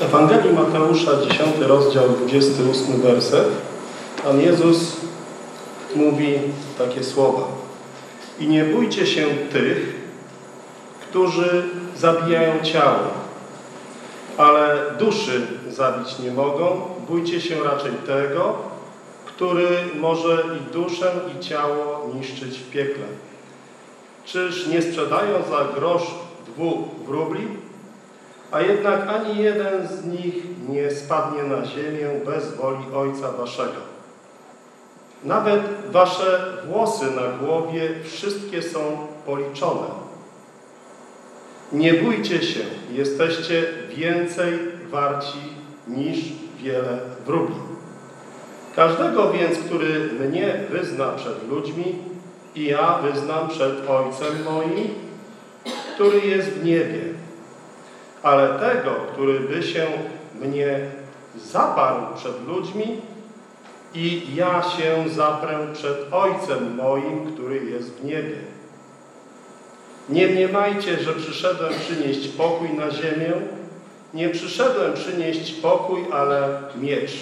Ewangelii Mateusza, 10 rozdział, 28 werset. Pan Jezus mówi takie słowa. I nie bójcie się tych, którzy zabijają ciało, ale duszy zabić nie mogą. Bójcie się raczej tego, który może i duszę, i ciało niszczyć w piekle. Czyż nie sprzedają za grosz dwóch wróbli? A jednak ani jeden z nich nie spadnie na ziemię bez woli Ojca Waszego. Nawet Wasze włosy na głowie wszystkie są policzone. Nie bójcie się, jesteście więcej warci niż wiele wróbli. Każdego więc, który mnie wyzna przed ludźmi, i ja wyznam przed Ojcem moim, który jest w niebie ale tego, który by się mnie zaparł przed ludźmi i ja się zaprę przed Ojcem moim, który jest w niebie. Nie mniemajcie, że przyszedłem przynieść pokój na ziemię. Nie przyszedłem przynieść pokój, ale miecz.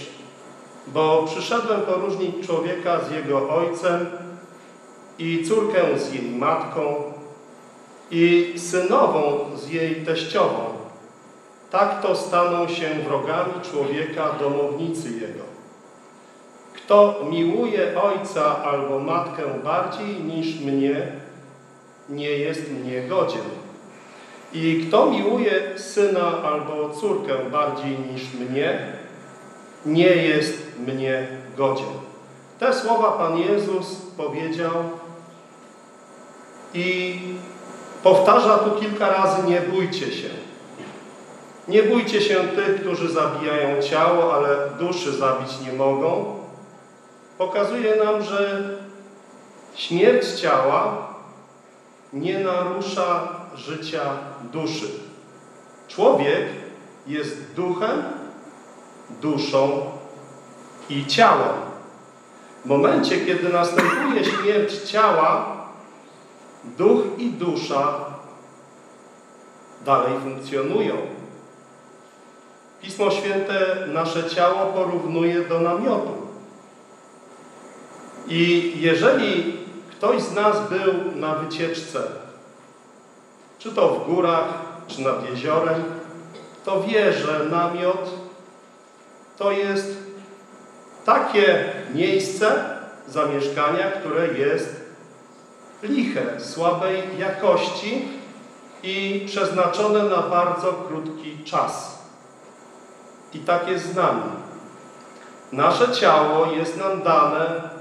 Bo przyszedłem poróżnić człowieka z jego ojcem i córkę z jej matką i synową z jej teściową tak to staną się wrogami człowieka domownicy jego. Kto miłuje ojca albo matkę bardziej niż mnie, nie jest mnie godzien. I kto miłuje syna albo córkę bardziej niż mnie, nie jest mnie godzien. Te słowa Pan Jezus powiedział i powtarza tu kilka razy, nie bójcie się. Nie bójcie się tych, którzy zabijają ciało, ale duszy zabić nie mogą. Pokazuje nam, że śmierć ciała nie narusza życia duszy. Człowiek jest duchem, duszą i ciałem. W momencie, kiedy następuje śmierć ciała, duch i dusza dalej funkcjonują. Pismo Święte nasze ciało porównuje do namiotu. I jeżeli ktoś z nas był na wycieczce, czy to w górach, czy nad jeziorem, to wie, że namiot to jest takie miejsce zamieszkania, które jest liche, słabej jakości i przeznaczone na bardzo krótki czas. I tak jest z nami. Nasze ciało jest nam dane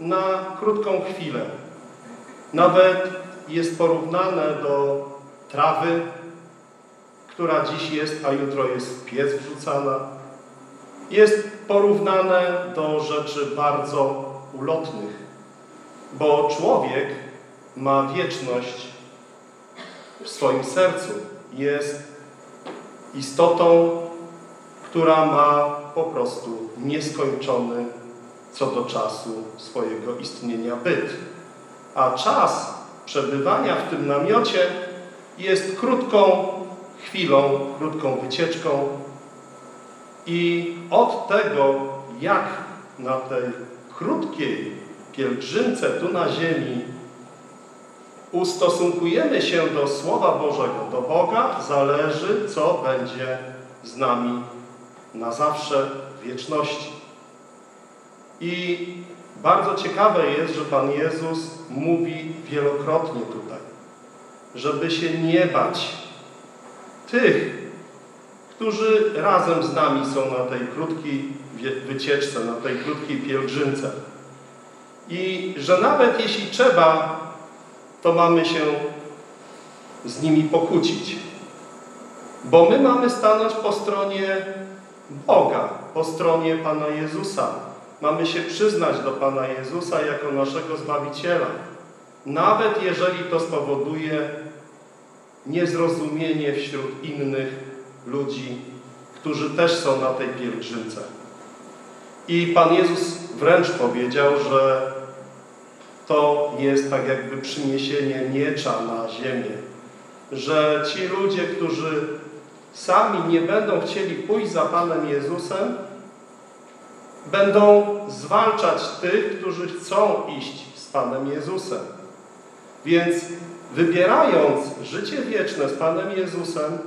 na krótką chwilę. Nawet jest porównane do trawy, która dziś jest, a jutro jest w piec wrzucana. Jest porównane do rzeczy bardzo ulotnych, bo człowiek ma wieczność w swoim sercu. Jest istotą która ma po prostu nieskończony co do czasu swojego istnienia byt. A czas przebywania w tym namiocie jest krótką chwilą, krótką wycieczką i od tego, jak na tej krótkiej pielgrzymce tu na ziemi ustosunkujemy się do Słowa Bożego, do Boga, zależy, co będzie z nami na zawsze w wieczności. I bardzo ciekawe jest, że Pan Jezus mówi wielokrotnie tutaj, żeby się nie bać tych, którzy razem z nami są na tej krótkiej wycieczce, na tej krótkiej pielgrzymce. i że nawet jeśli trzeba, to mamy się z nimi pokłócić. Bo my mamy stanąć po stronie Boga, po stronie Pana Jezusa. Mamy się przyznać do Pana Jezusa jako naszego Zbawiciela. Nawet jeżeli to spowoduje niezrozumienie wśród innych ludzi, którzy też są na tej pielgrzymce. I Pan Jezus wręcz powiedział, że to jest tak jakby przyniesienie miecza na ziemię. Że ci ludzie, którzy sami nie będą chcieli pójść za Panem Jezusem, będą zwalczać tych, którzy chcą iść z Panem Jezusem. Więc wybierając życie wieczne z Panem Jezusem,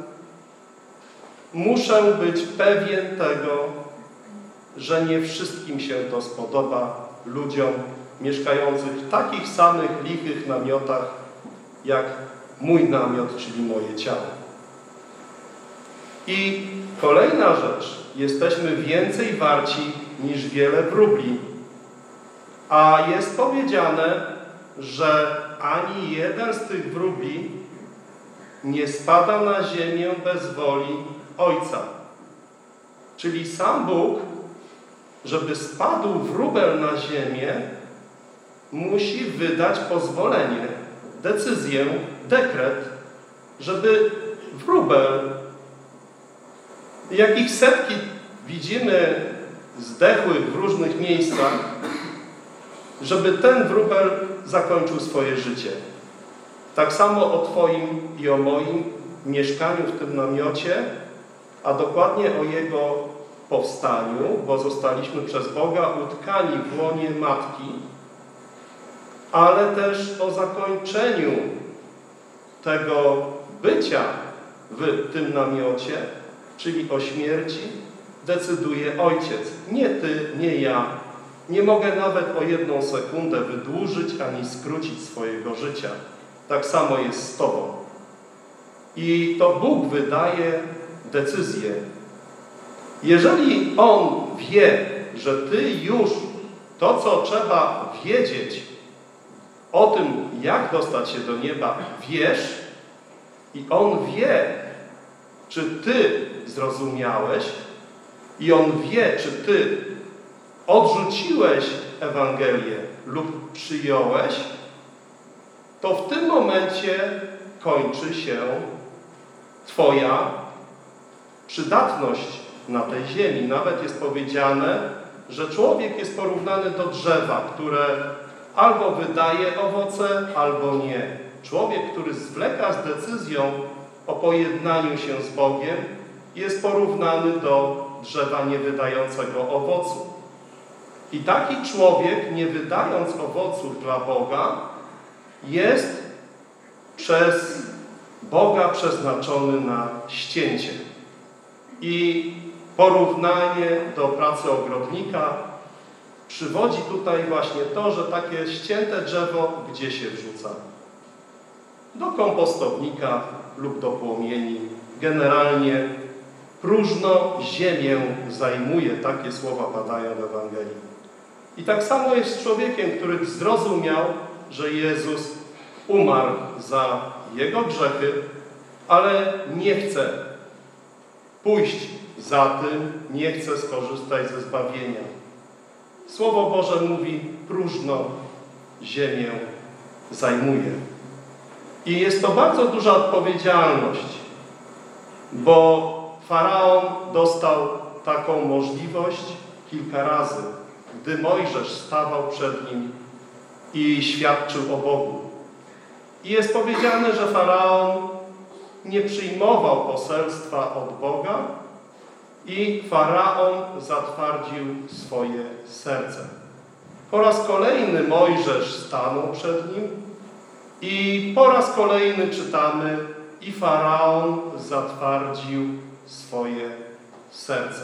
muszę być pewien tego, że nie wszystkim się to spodoba ludziom mieszkających w takich samych lichych namiotach, jak mój namiot, czyli moje ciało. I kolejna rzecz. Jesteśmy więcej warci niż wiele wróbli. A jest powiedziane, że ani jeden z tych wróbli nie spada na ziemię bez woli Ojca. Czyli sam Bóg, żeby spadł wróbel na ziemię, musi wydać pozwolenie, decyzję, dekret, żeby wróbel, jakich setki widzimy zdechłych w różnych miejscach, żeby ten wróbel zakończył swoje życie. Tak samo o Twoim i o moim mieszkaniu w tym namiocie, a dokładnie o jego powstaniu, bo zostaliśmy przez Boga utkani w łonie Matki, ale też o zakończeniu tego bycia w tym namiocie, czyli o śmierci, decyduje Ojciec. Nie Ty, nie ja. Nie mogę nawet o jedną sekundę wydłużyć ani skrócić swojego życia. Tak samo jest z Tobą. I to Bóg wydaje decyzję. Jeżeli On wie, że Ty już to, co trzeba wiedzieć o tym, jak dostać się do nieba, wiesz i On wie, czy Ty zrozumiałeś i On wie, czy Ty odrzuciłeś Ewangelię lub przyjąłeś, to w tym momencie kończy się Twoja przydatność na tej ziemi. Nawet jest powiedziane, że człowiek jest porównany do drzewa, które albo wydaje owoce, albo nie. Człowiek, który zwleka z decyzją o pojednaniu się z Bogiem, jest porównany do drzewa niewydającego owocu. I taki człowiek, nie wydając owoców dla Boga, jest przez Boga przeznaczony na ścięcie. I porównanie do pracy ogrodnika przywodzi tutaj właśnie to, że takie ścięte drzewo gdzie się wrzuca? Do kompostownika lub do płomieni. Generalnie próżno ziemię zajmuje. Takie słowa padają w Ewangelii. I tak samo jest z człowiekiem, który zrozumiał, że Jezus umarł za jego grzechy, ale nie chce pójść za tym, nie chce skorzystać ze zbawienia. Słowo Boże mówi, próżno ziemię zajmuje. I jest to bardzo duża odpowiedzialność, bo Faraon dostał taką możliwość kilka razy, gdy Mojżesz stawał przed nim i świadczył o Bogu. I jest powiedziane, że Faraon nie przyjmował poselstwa od Boga i Faraon zatwardził swoje serce. Po raz kolejny Mojżesz stanął przed nim i po raz kolejny czytamy i Faraon zatwardził swoje serce.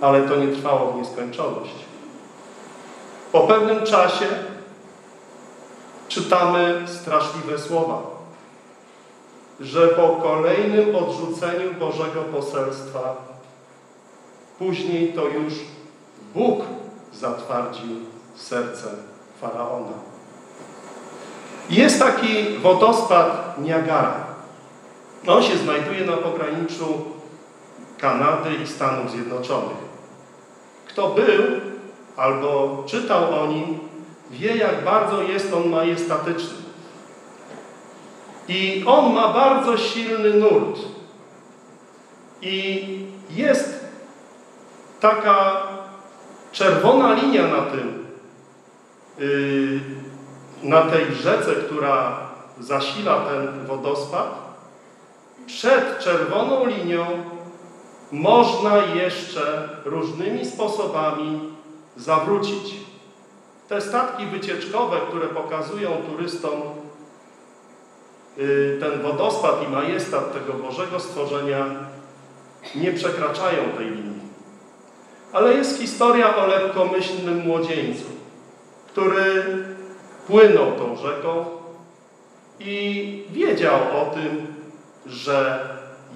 Ale to nie trwało w nieskończoność. Po pewnym czasie czytamy straszliwe słowa, że po kolejnym odrzuceniu Bożego poselstwa później to już Bóg zatwardził serce Faraona. Jest taki wodospad Niagara. On się znajduje na pograniczu Kanady i Stanów Zjednoczonych. Kto był albo czytał o nim, wie jak bardzo jest on majestatyczny. I on ma bardzo silny nurt. I jest taka czerwona linia na tym, yy, na tej rzece, która zasila ten wodospad. Przed czerwoną linią można jeszcze różnymi sposobami zawrócić. Te statki wycieczkowe, które pokazują turystom y, ten wodospad i majestat tego Bożego stworzenia, nie przekraczają tej linii. Ale jest historia o lekkomyślnym młodzieńcu, który płynął tą rzeką i wiedział o tym, że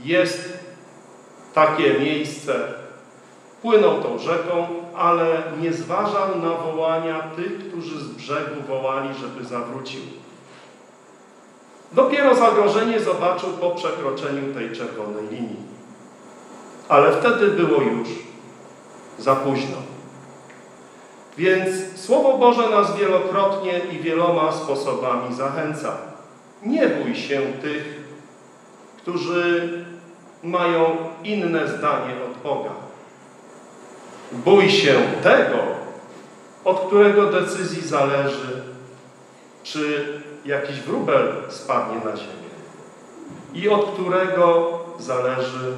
jest takie miejsce. Płynął tą rzeką, ale nie zważał na wołania tych, którzy z brzegu wołali, żeby zawrócił. Dopiero zagrożenie zobaczył po przekroczeniu tej czerwonej linii. Ale wtedy było już za późno. Więc Słowo Boże nas wielokrotnie i wieloma sposobami zachęca. Nie bój się tych, którzy mają inne zdanie od Boga. Bój się tego, od którego decyzji zależy, czy jakiś wróbel spadnie na ziemię i od którego zależy,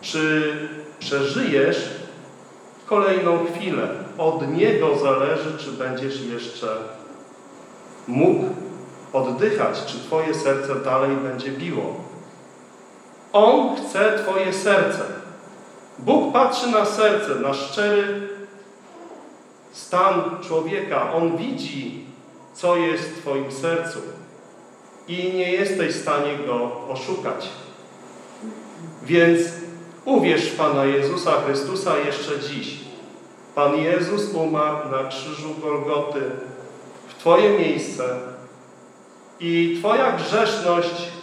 czy przeżyjesz kolejną chwilę. Od niego zależy, czy będziesz jeszcze mógł oddychać, czy Twoje serce dalej będzie biło. On chce Twoje serce. Bóg patrzy na serce, na szczery stan człowieka. On widzi, co jest w Twoim sercu i nie jesteś w stanie go oszukać. Więc uwierz Pana Jezusa Chrystusa jeszcze dziś. Pan Jezus umarł na krzyżu Golgoty w Twoje miejsce i Twoja grzeszność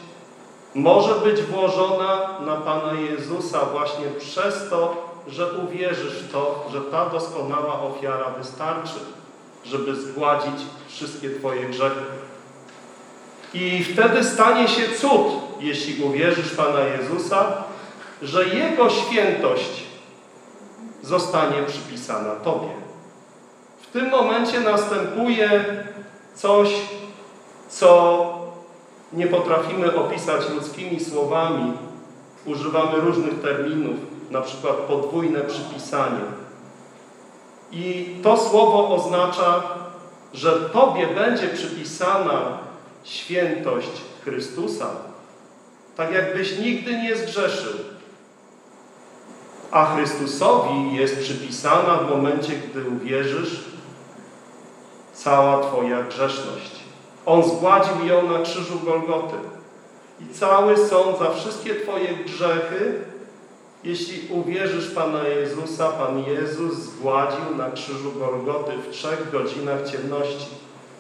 może być włożona na Pana Jezusa właśnie przez to, że uwierzysz w to, że ta doskonała ofiara wystarczy, żeby zgładzić wszystkie Twoje grzechy. I wtedy stanie się cud, jeśli uwierzysz Pana Jezusa, że Jego świętość zostanie przypisana Tobie. W tym momencie następuje coś, co nie potrafimy opisać ludzkimi słowami. Używamy różnych terminów, na przykład podwójne przypisanie. I to słowo oznacza, że Tobie będzie przypisana świętość Chrystusa, tak jakbyś nigdy nie zgrzeszył. A Chrystusowi jest przypisana w momencie, gdy uwierzysz, cała Twoja grzeszność. On zgładził ją na krzyżu Golgoty. I cały sąd za wszystkie Twoje grzechy, jeśli uwierzysz Pana Jezusa, Pan Jezus zgładził na krzyżu Golgoty w trzech godzinach ciemności.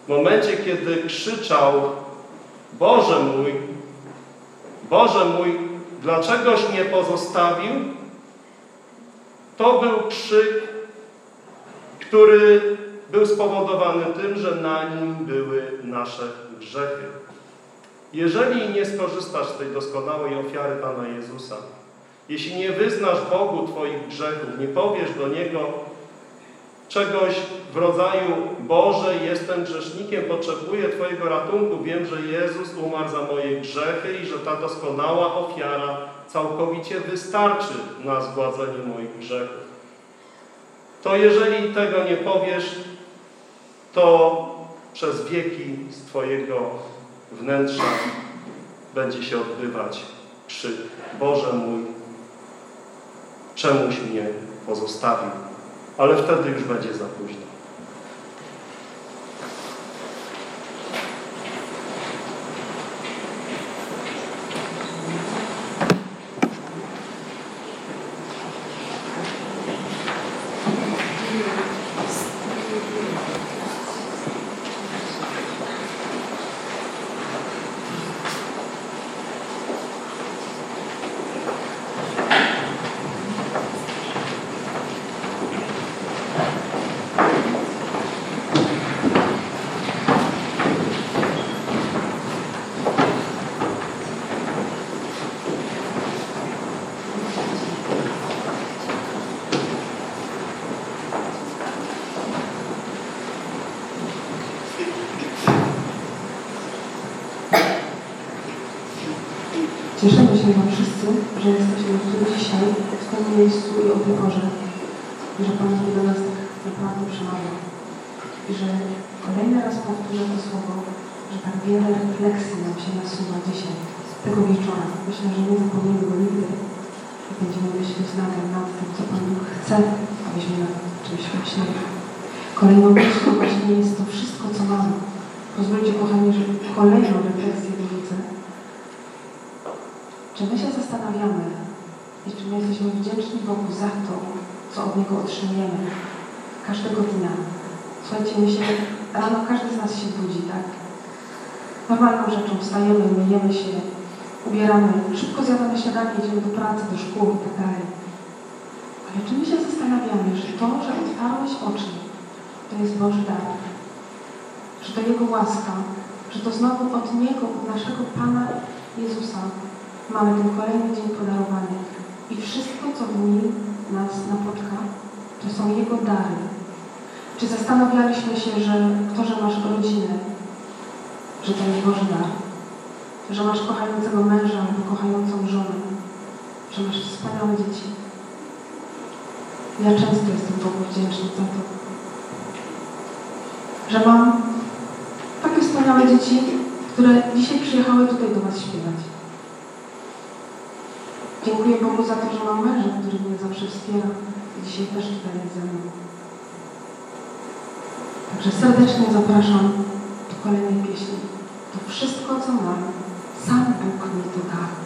W momencie, kiedy krzyczał Boże mój, Boże mój, dlaczegoś mnie pozostawił? To był krzyk, który był spowodowany tym, że na nim były nasze grzechy. Jeżeli nie skorzystasz z tej doskonałej ofiary Pana Jezusa, jeśli nie wyznasz Bogu Twoich grzechów, nie powiesz do Niego czegoś w rodzaju Boże, jestem grzesznikiem, potrzebuję Twojego ratunku, wiem, że Jezus umarł za moje grzechy i że ta doskonała ofiara całkowicie wystarczy na zgładzenie moich grzechów. To jeżeli tego nie powiesz, to przez wieki z Twojego wnętrza będzie się odbywać krzyk Boże mój, czemuś mnie pozostawił. Ale wtedy już będzie za późno. Także serdecznie zapraszam do kolejnej pieśni. To wszystko, co mam, sam Bóg mi to dał.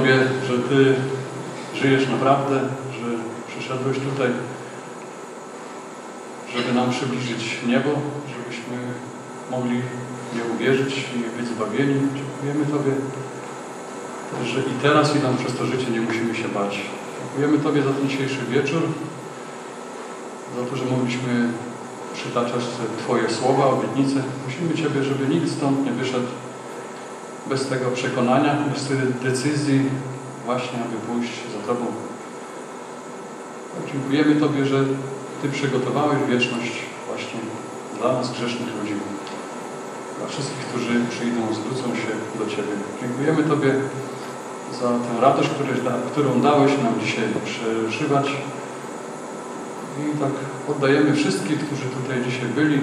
Tobie, że Ty żyjesz naprawdę, że przyszedłeś tutaj, żeby nam przybliżyć niebo, żebyśmy mogli nie uwierzyć i być zbawieni. Dziękujemy Tobie, że i teraz, i nam przez to życie nie musimy się bać. Dziękujemy Tobie za ten dzisiejszy wieczór, za to, że mogliśmy przytaczać Twoje słowa, obietnice. Prosimy Ciebie, żeby nikt stąd nie wyszedł bez tego przekonania, bez tej decyzji właśnie, aby pójść za Tobą. Tak, Dziękujemy Tobie, że Ty przygotowałeś wieczność właśnie dla nas, grzesznych ludzi. Dla wszystkich, którzy przyjdą, zwrócą się do Ciebie. Dziękujemy Tobie za tę radość, którą dałeś nam dzisiaj przeżywać. I tak oddajemy wszystkich, którzy tutaj dzisiaj byli,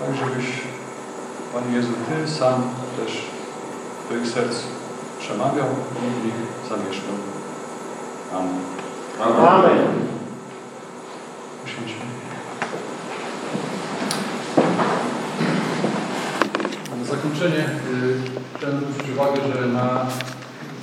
tak żebyś, Panie Jezu, Ty sam też do ich serc przemawiał w nich zamieszkał.